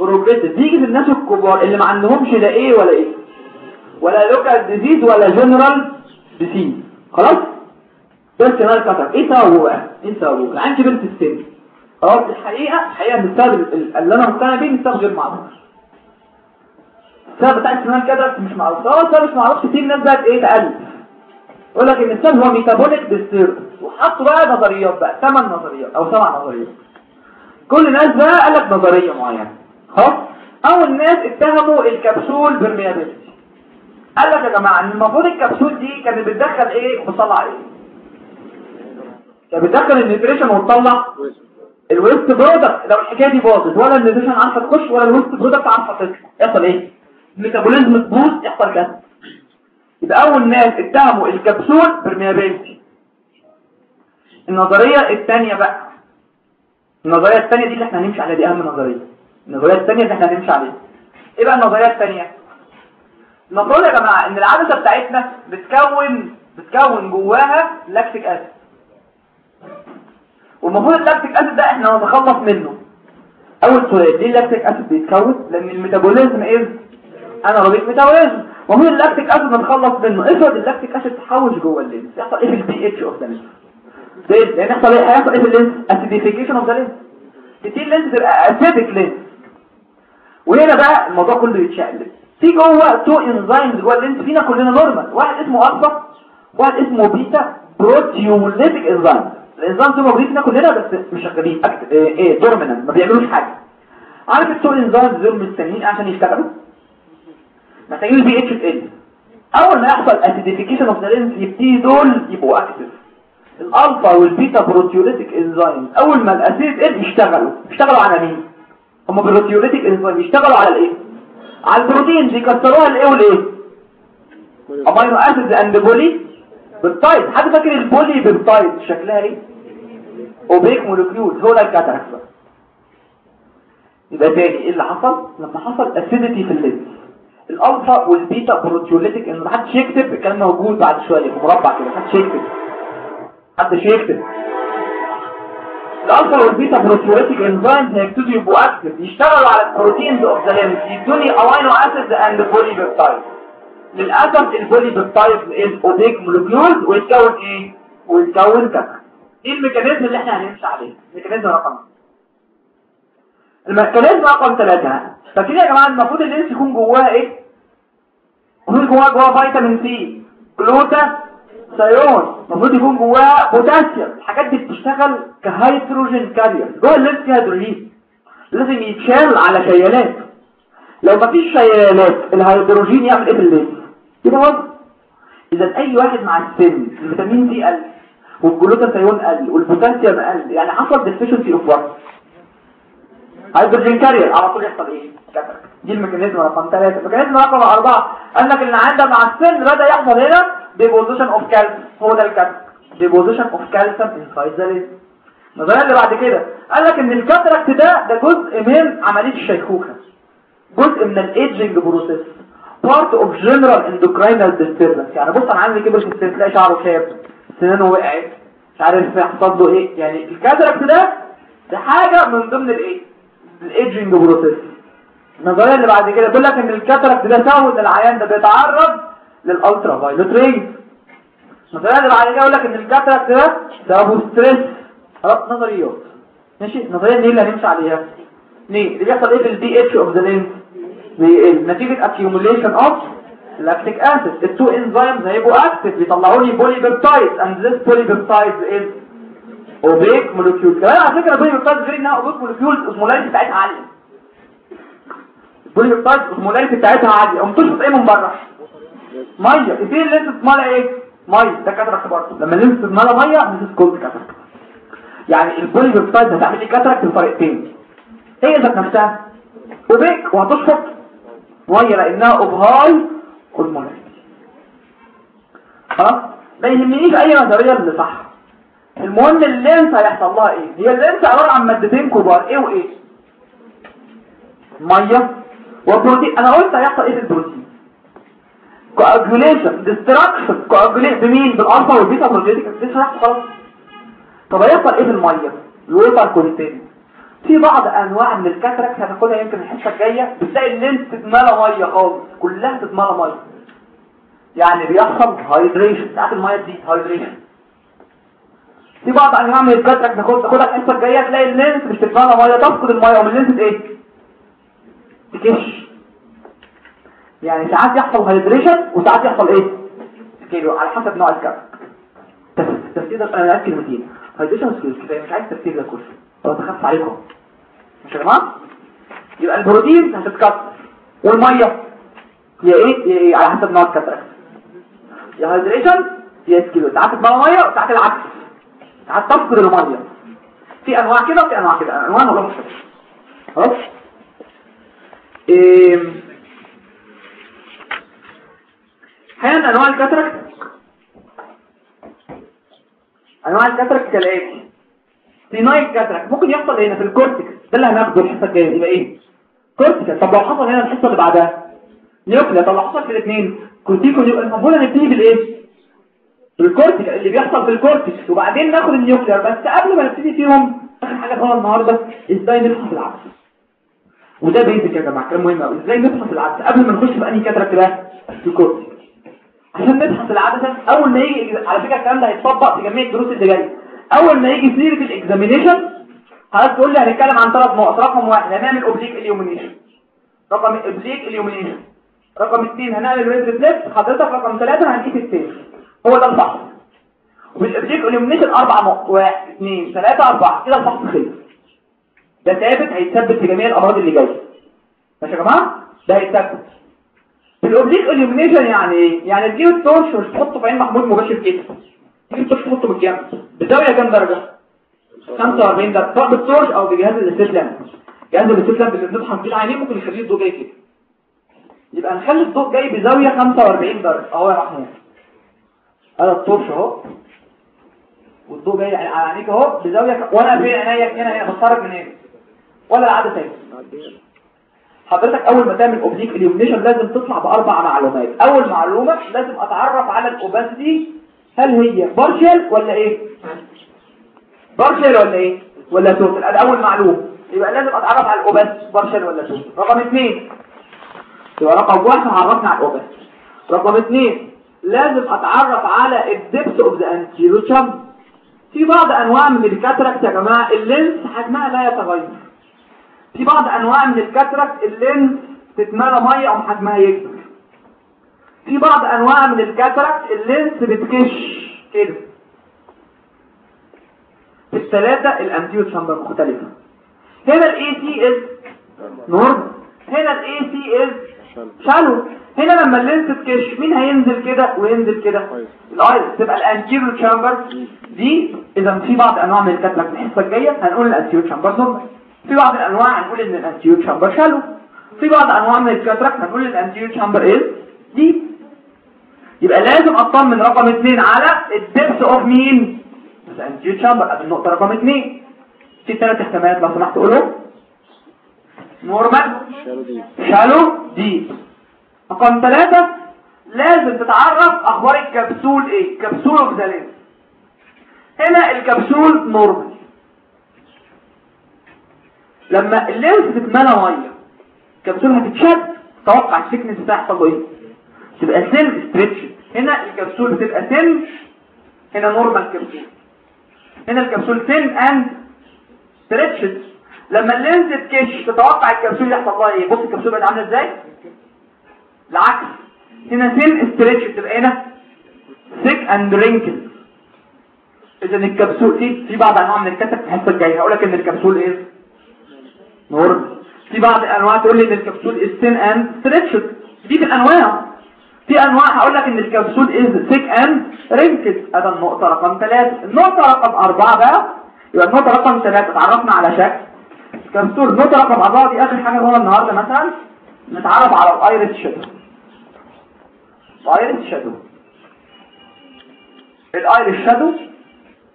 progressive بيجي في الناس الكبار اللي ما عندهمش لا إيه ولا إيه ولا local disease ولا general disease خلاص؟ senile cataract إيه سببه بقى؟ إيه سببه عندي بنت السن. خلاص الحقيقة الحقيقة السبب اللي أنا مقتنع بيه السبب غير معروف. السبب بتاع ال senile cataract مش معروف. آه السبب مش معروف. كتير الناس بقت إيه تقلب يقول لك إن السبب هو metabolic disturbance وحطوا بقى نظريات بقى ثمان نظريات أو سبع نظريات. كل الناس بقى قال لك نظرية معينة. خلاص؟ أول ناس اتهموا ال capsule permeability قال لك يا جماعة إن المفروض الكبسول دي كانت بتدخل إيه؟ وبتطلع إيه؟ كانت بتدخل ال nutrition وتطلع ال waste product لو الحكاية دي باظت ولا ال nutrition عارفة تخش ولا ال waste product عارفة تطلع. يحصل إيه؟ ال metabolism تبوظ يحصل كده يبقى أول ناس اتهموا ال capsule permeability النظرية الثانية بقى. النظرية الثانية دي اللي إحنا هنمشي عليها دي أهم نظرية. النظرية الثانية اللي إحنا هنمشي عليها. إيه بقى النظرية الثانية؟ المفروض يا جماعة إن العدسة بتاعتنا بتكون بتكون جواها lactic acid. والمفروض ال lactic acid ده إحنا نتخلص منه. أول سؤال ليه ال lactic acid بيتكون لأن ال metabolism إيه؟ anaerobic metabolism. ومين ال lactic acid نتخلص منه. افرض ال lactic acid تحوش جوه ال lens. يحصل إيه في ال pH of the lens لأن يحصل إيه؟ هيحصل إيه في ال lens؟ acidification of the lens كتير lens تبقى acidic lens وهنا بقى الموضوع كله يتشقلب. في جوه two enzymes جوه ال lens فينا كلنا normal واحد اسمه الفا واحد اسمه beta proteolytic enzyme الانزيم دول موجودين كلنا بس مش شغالين. إيه, إيه dormant ما بيعملوش حاجة. عارف ال two enzymes دول مستنيين عشان يشتغلوا؟ محتاجين البي اتش ال أول ما يحصل acidification of the يبتدي دول يبقوا active ال alpha وال beta proteolytic enzyme أول ما ال acid ال يشتغلوا. يشتغلوا على مين؟ هم proteolytic enzyme يشتغلوا على الإيه؟ على ال proteins يكسروها الايه والايه amino acid and polypeptide حد فاكر ال polypeptide شكلها إيه؟ opaque molecule هو ده ال cataract يبقى تاني إيه اللي حصل؟ لما حصل acidity في ال lens ال alpha وال beta proteolytic إن محدش يكتب الكلام موجود بعد شوية في مربع كده محدش يكتب. محدش يكتب. ال alpha وال beta proteolytic enzymes هيبتدوا يبقوا active يشتغلوا على ال proteins of the lens يدوني amino acids and polypeptide للأسف ال polypeptide is opaque molecules ويتكون إيه ويتكون كذا. إيه ال mechanism اللي إحنا هنمشي عليه ال mechanism رقم ال mechanism رقم ثلاثة. فاكرين يا جماعة المفروض ال lens يكون جواه إيه؟ المفروض جواه جواه vitamin C glutathione المفروض يكون جواه بوتاسيوم. الحاجات دي بتشتغل ك hydrogen carrier جوه ال lens فيها هيدروجين. لازم يتشال على شيالات. لو مفيش شيالات الهيدروجين يعمل إيه في ال lens يبقى وضع إذا أي واحد مع السن الفيتامين دي قل والجلوتاثيون قل والبوتاسيوم قل يعني حصل deficiency of what hydrogen carrier على طول يحصل إيه؟ cataract دي ال mechanism رقم 3 ال mechanism رقم 4 قال لك إن عندما مع السن بدأ يحصل هنا deposition of calcium هو ده ال cataract deposition of calcium inside the lens النظريه اللي بعد كده. قال لك إن ال cataract ده ده جزء من عملية الشيخوخة. جزء من ال ageing process part of general endocrinal disturbance يعني بص أنا عندي كبر السن تلاقي شعره شاب سنانه وقعت مش عارف يحصل له إيه. يعني ال cataract ده ده حاجة من ضمن الايه ال ageing process النظرية اللي بعد كده بيقول لك إن ال cataract ده سبب إن العيان ده بيتعرض لل ultraviolet rays النظرية اللي بعد كده يقول لك إن ال cataract ده سببه stress خلاص نظريات. ماشي؟ النظرية دي اللي هنمشي عليها. ليه؟ اللي بيحصل إيه في ال pH of the lens نتيجة accumulation of lactic acid ال two enzymes هيبقوا active بيطلعوا لي and this polypeptide is opaque molecule كمان على ال polypeptide غير إنها opaque molecule ال osmolarity بتاعتها عالية. ال polypeptide ال osmolarity بتاعتها عالية. قوم تشرب إيه من بره. مية. إيه اللي انت تملى إيه مية. ده كاتراكت برضه. لما انت مية. مش كولد كاتراكت يعني البولي بيبتايد هتعمل لي كاتراكت بطريقتين. هي ذات نفسها اوبيك وهتشرب ميه لانها اوبهاي هرمونات خلاص؟ ما يهمنيش أي نظرية اللي صح. المهم اللينس هيحصل لها إيه؟ هي اللينس عبارة عن مادتين كبار. إيه وإيه؟ مية وبروتين. أنا قلت هيحصل إيه في البروتين؟ coagulation destruction coagulate بمين؟ بال alpha وال beta proteinic acid هيحصل خلاص. طب هيحصل إيه في المية؟ ال water content في بعض أنواع من ال cataract هناخدها يمكن الحصة الجاية بتلاقي ال lens تتملى مية خالص كلها تتملى مية. يعني بيحصل hydration ساعات المية دي hydration في بعض أنواع من ال cataract ناخد ناخدها الحصة الجاية تلاقي ال lens مش تتملى مية تفقد المية ومن ال lens إيه تكش. يعني ساعات يحصل hydration وساعات يحصل إيه؟ sclerosis على حسب نوع ال cataract التفسير ده أنا عايز كلمتين hydration مش عايز تفسير ده كله هو تخفف عليكم. مش يا جماعة؟ يبقى البروتين هتتكسر. والمية هي إيه؟ هي إيه؟ على حسب نوع ال cataract يا hydration يا sclerosis ساعات تبقى ميه وساعات العكس ساعات تفقد الميه في أنواع كده وفي أنواع كده. أنواع مختلفه خلاص؟ أحيانا أنواع ال cataract أنواع ال cataract كالآتي. senile cataract ممكن يحصل هنا في ال cortex. ده اللي هناخده الحصة الجاية. يبقى إيه؟ cortex. طب لو حصل هنا الحصة اللي بعدها؟ nuclear طب لو حصل في الاثنين cortico يبقى المفروض نبتدي بالايه بال cortex اللي بيحصل في ال cortex. وبعدين ناخد ال nuclear. بس قبل ما نبتدي فيهم آخر حاجة هو النهارده إزاي نفحص العدسه وده basic يا جماعة. كلام مهم قوي إزاي نفحص العدسه قبل ما نخش في انهي cataract في ال cortex. عشان نفحص العدسه أول ما يجي على فكرة الكلام ده هيتطبق في جميع الدروس اللي جاية. أول ما يجي سيره ال examination حضرتك تقول لي هنتكلم عن ثلاث نقط رقم واحد هنعمل oblique illumination رقم oblique illumination رقم اثنين هنعمل red reflex حضرتك رقم ثلاثة هنقيس التيل هو ده الفحص. وبال oblique illumination أربع نقط واحد اثنين ثلاثة أربعة. كده الفحص خلص. ده ثابت هيتثبت في جميع الأمراض اللي جاية. ماشي يا جماعة؟ ده هيتثبت. ال oblique illumination يعني إيه؟ يعني تجيب ال torch مش تحطه في عين محمود مباشر كده. تجيب ال torch تحطه بالجنب بزاويه كام درجة. 45 درجه سواء بال torch أو بجهاز ال slit lamp جهاز ال slit lamp اللي بنفحص فيه. العينين ممكن يخليه الضوء جاي كده يبقى نخلي الضوء جاي بزاوية 45 درجة. أهو يا محمود هذا ال torch اهو والضوء جاي على عينيك أهو بزاوية وأنا فين عينيا هنا هنا. بتفرج من هنا ولا العدسه هنا حضرتك أول ما تعمل oblique illumination لازم تطلع بأربع معلومات. أول معلومة لازم أتعرف على ال opacity هل هي partial ولا إيه؟ partial ولا إيه؟ ولا total ادي أول معلومه يبقى لازم أتعرف على ال opacity partial ولا total رقم اثنين. يبقى رقم واحد عرفنا على ال opacity رقم اثنين لازم أتعرف على ال depth of the anterior في بعض أنواع من ال cataract يا جماعة ال lens حجمها لا يتغير. في بعض أنواع من ال cataract ال lens تتملى مية أو حجمها يكبر. في بعض أنواع من ال cataract ال lens بتكش كده. في الثلاثة ال anterior chamber مختلفة. هنا ال AC is normal هنا ال AC is shallow هنا لما ال lens تكش مين هينزل كده وينزل كده؟ ال iris تبقى ال anterior chamber deep إذا في بعض أنواع من ال cataract الحصة الجاية هنقول ال anterior chamber normal في بعض الأنواع هنقول إن ال anterior chamber shallow في بعض أنواع من ال cataract هنقول ان ال anterior chamber إيه دي يبقى لازم أطمن رقم اثنين على ال depth of مين ال anterior chamber ادي النقطة رقم اثنين في ثلاث احتمالات لو سمحت قولهم normal shallow deep رقم ثلاثة لازم تتعرف أخبار الكبسول إيه؟ capsule of هنا ال capsule normal لما ال lens تتملى مية الكبسول هتتشد توقع ال thickness له إيه تبقى thin stretched هنا الكبسول بتبقى thin هنا normal capsule. هنا ال capsule thin and stretched لما ال lens تكش تتوقع الكبسول يحصل لها إيه؟ بص الكبسول بقت عاملة إزاي؟ العكس. هنا thin stretched بتبقى هنا thick and wrinkled إذا الكبسول دي في بعض أنواع من ال cataract الحصة الجاية. هقول لك إن الكبسول إيه؟ normal في بعض الأنواع تقول لي إن ال capsule ال thin and stretched دي الانواع في أنواع هقول لك إن ال capsule is thick and wrinkled هذا النقطة رقم 3 النقطة رقم 4 بقى. يبقى النقطة رقم 3 اتعرفنا على شكل. الكبسول النقطة رقم 4 دي آخر حاجة هو النهارده مثلا. نتعرف على ال iris shadow ال iris shadow ال iris shadow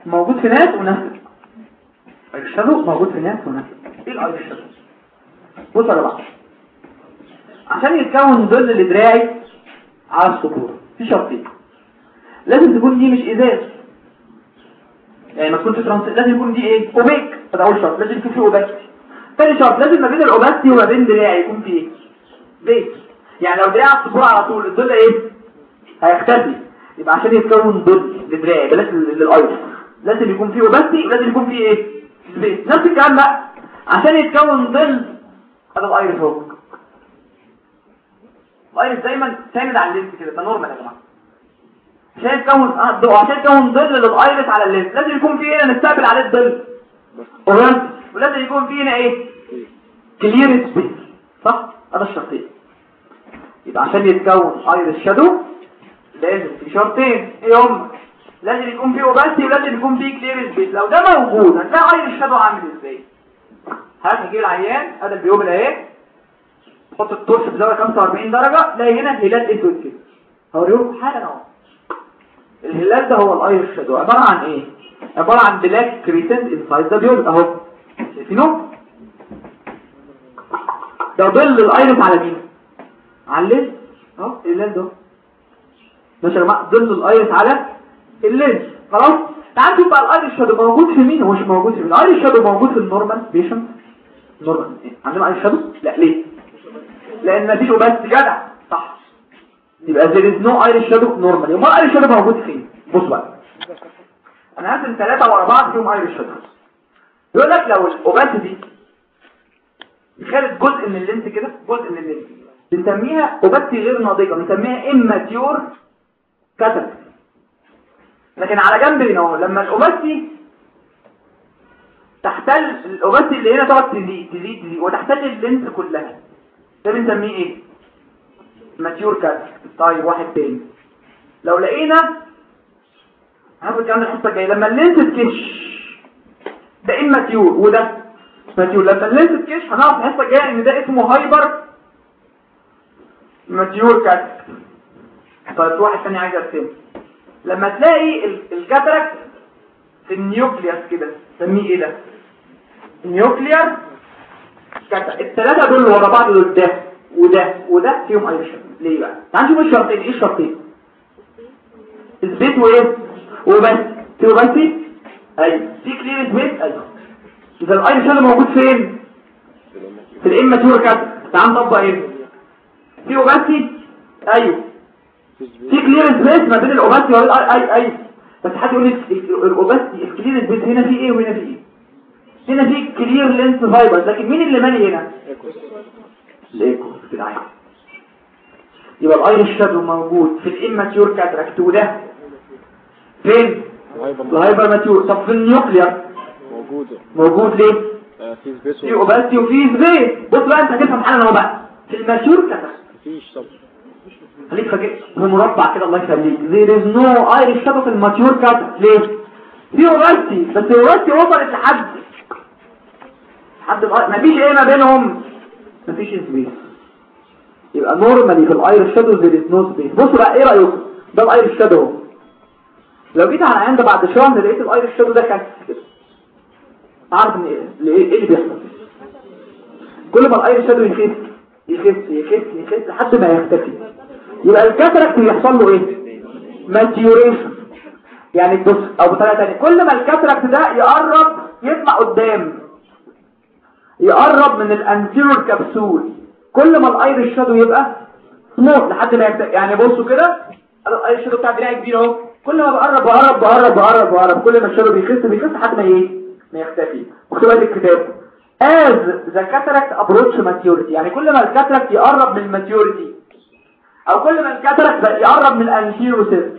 موجود في ناس وناس. ال shadow موجود في ناس وناس. إيه ال iris shadow بص يا جماعة. عشان يتكون ظل لدراعي على السبورة في شرطين لازم تكون دي مش ازاز يعني ما تكونش transparent لازم يكون دي إيه؟ opaque ده أول شرط. لازم يكون في opacity تاني شرط لازم ما بين ال opacity وما بين دراعي يكون في إيه؟ بيت. يعني لو دراعي على الصباع على طول الظل إيه؟ هيختفي. يبقى عشان يتكون ظل لدراعي بلاش لل iris لازم يكون في opacity ولازم يكون في إيه؟ بيت. نفس الكلام بقى. عشان يتكون ظل هذا ال iris اهو ال iris دايما ساند على ال lens كده؟ ده normal يا جماعة. عشان يتكون آه عشان يتكون ظل لل iris على ال lens لازم يكون في هنا نستقبل عليه الظل. ولازم يكون في هنا إيه؟ clear space صح؟ هذا الشرطين يبقى عشان يتكون iris shadow لازم في شرطين. إيه هم؟ لازم يكون في opacity ولازم يكون في clear space لو ده موجود هتلاقي iris shadow عامل إزاي؟ هات نجيب العيان. هذا ال pupil اهي تحط ال torch بزاويه 45 درجه تلاقي هنا هلال اسود كده هوريكم حالا اهو الهلال ده هو ال iris shadow عباره عن إيه؟ عباره عن black crescent inside the pupil اهو. شايفينه ده ظل ال iris على مين على ال lens اهو الهلال ده. ماشي يا جماعة ظل ال iris على ال lens خلاص؟ تعال نشوف بقى ال iris shadow موجود في مين؟ ومش موجود في مين؟ ال iris shadow موجود في ال normal patient normal. عندنا iris shadow لا ليه؟ لأن مفيش opacity جدع صح. يبقى there is no iris shadow normal يبقى shadow موجود فين؟ بص بقى. أنا هرسم ثلاثة ورا بعض فيهم iris shadow يقول لك لو ال opacity دي خدت جزء من ال lens كده جزء من ال lens بنسميها opacity غير ناضجة بنسميها immature cataract لكن على جنب هنا أهو لما ال opacity تحتل ال opacity اللي هنا تقعد تزيد تزيد تزيد وتحتل ال lens كلها. ده بنسميه إيه؟ mature cataract طيب واحد تاني. لو لقينا هاخد الكلام ده الحصة الجاية لما ال lens تكش ده immature وده mature لما ال lens تكش هنعرف الحصة الجاية إن ده اسمه hypermature cataract طيب واحد تاني عايز أرسمه. لما تلاقي ال cataract في ال nucleus كده سميه إيه ده؟ النيوكليير الثلاثه دول ورا بعض دول ده وده وده فيهم ايرش ليه بقى؟ تعال نشوف الشرطين إيه؟ الشرطين البيت وإيه؟ وبس. في بس أيوه. في كلير سبيس أيوه. إذا الايرش اللي موجود فين؟ في الاماتور كاتاراكت تعال نطبق إيه؟ في أوباسي؟ أيوه. في كلير سبيس ما بين الأوباسي والاي اي بس حد يقول لي الاوباسي الكلير سبيس هنا في إيه وهنا في إيه؟ هنا في clear lens fiber لكن مين اللي مالي هنا؟ ال aqueous في العين. يبقى ال iris shadow موجود في ال immature cataract وده فين؟ ال hypermature. طب في ال nuclear. موجودة موجود ليه؟ آه، في space في وفي space. بص بقى أنت هتفهم حالا أهو بقى. في ال mature cataract مفيش طب خليك فاكر. هو مربع كده الله يخليك there is no iris shadow في ال mature cataract ليه؟ في opacity بس ال opacity وصلت لحد. حد مفيش إيه ما بينهم؟ مفيش space يبقى normally في ال iris shadow is no space. بصوا بقى إيه رأيكم؟ ده ال iris shadow لو جيت على عند بعد شهر لقيت ال iris shadow ده خس كده. عارف إن إيه إيه اللي بيحصل؟ كل ما ال iris shadow يخس يخس يخس يخس لحد ما يختفي. يبقى ال cataract بيحصل له إيه؟ maturation. يعني بص أو بطريقة ثانية كل ما ال cataract ده يقرب يطلع قدام. يقرب من ال anterior capsule كل ما ال iris shadow يبقى سموث لحد ما يبدأ. يعني بصوا كده ال iris shadow بتاع دراعي كبير أهو. كل ما بقرب بقرب بقرب بقرب بقرب. كل ما ال shadow بيخس بيخس لحد ما إيه؟ ما يختفي. مكتوب في الكتاب. As the cataract approach maturity. يعني كل ما ال cataract يقرب من ال maturity أو كل ما ال cataract يقرب من ال anterior cyst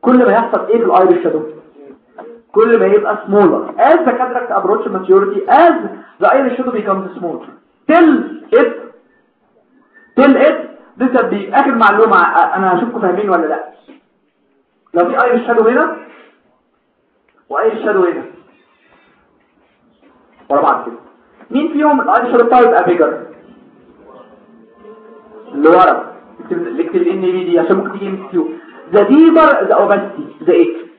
كل ما يحصل إيه في ال iris shadow كل ما يبقى smaller. As the cataract approach maturity as the iris shadow becomes small till it till it دي آخر معلومة. أنا هشوفكم فاهمين ولا لأ. لو في iris shadow هنا و iris shadow هنا. ورا بعض كده. مين فيهم ال iris shadow بتاعه يبقى bigger اللي ورا. اكتب ال NB دي عشان ممكن تيجي MCQ the deeper the opacity the إيه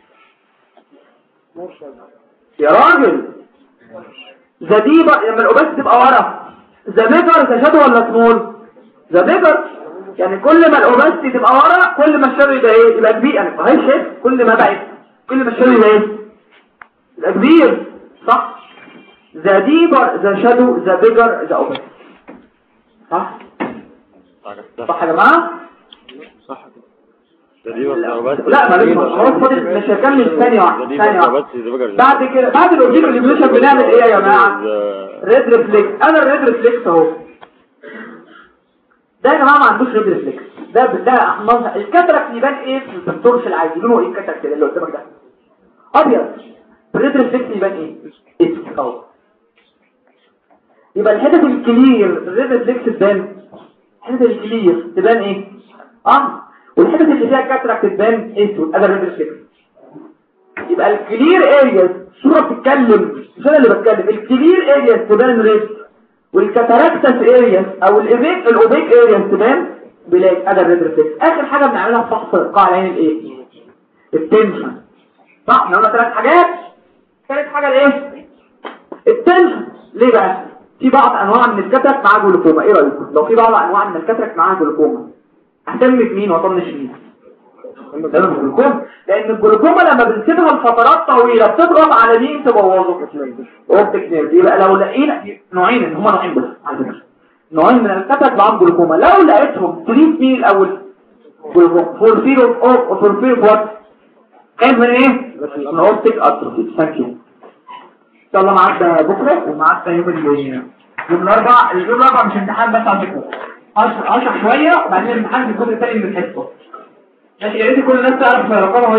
يا راجل. the deeper لما ال opacity تبقى ورا. the bigger the shadow ولا small the bigger يعني كل ما ال opacity تبقى ورا كل ما ال shadow يبقى إيه؟ يبقى كبير. يعني هاي شايف كل ما بعد كل ما ال shadow يبقى إيه؟ يبقى كبير. صح؟ The deeper the shadow the bigger the opacity صح؟ صح يا جماعة؟ صح ده دي بس لا. ما لسه خلاص فاضل مش هكمل ثانية واحدة ثانية واحدة. بعد كده بعد ال oblique illumination بنعمل إيه يا جماعة؟ red reflex أنا ال red reflex أهو. ده يا جماعة ما عندوش red reflex ده ده أحمر. ال cataract يبان إيه في الدكتور العادي؟ لونه إيه ال cataract اللي قدامك ده؟ أبيض. ال red reflex يبان إيه؟ إسود أهو. يبقى الحتت ال clear ال red reflex تبان. الحتت ال clear تبان إيه؟ آه والحتت اللي فيها cataract تبان اسود ادي ال red reflex يبقى ال clear areas صورة بتتكلم مش أنا اللي بتكلم ال clear areas تبان red وال cataractous areas أو ال opaque ال opaque areas تبان black ادي ال red reflex آخر حاجة بنعملها في فحص قاع العين الايه ال tension. صح؟ إحنا قلنا ثلاث حاجات. ثالث حاجة الايه ال tension. ليه بقى؟ في بعض أنواع من ال cataract معاه جلوكوما. إيه رأيكم؟ لو في بعض أنواع من ال cataract معاه جلوكوما. اهتم بمين واطنش مين؟ الجلوكوما لأن الجلوكوما لما بنسيبها لفترات طويلة بتضغط على مين تبوظه optic nerve يبقى لو لقينا نوعين إن هما نوعين بس على فكرة. نوعين من ال cataract معاهم جلوكوما لو لقيتهم treat مين الأول جلوكوما فورفير اوف فورفير وات كان من إيه من اوبتيك اتروفي ثانك ان شاء الله معاك بكرة ومعاك يوم ال- يوم الاربع اليوم الاربع مش امتحان بس على فكرة. اشرح اشرح شوية وبعدين في الجزء الثاني من الحصه ماشي يا ريت كل الناس تعرف رقمها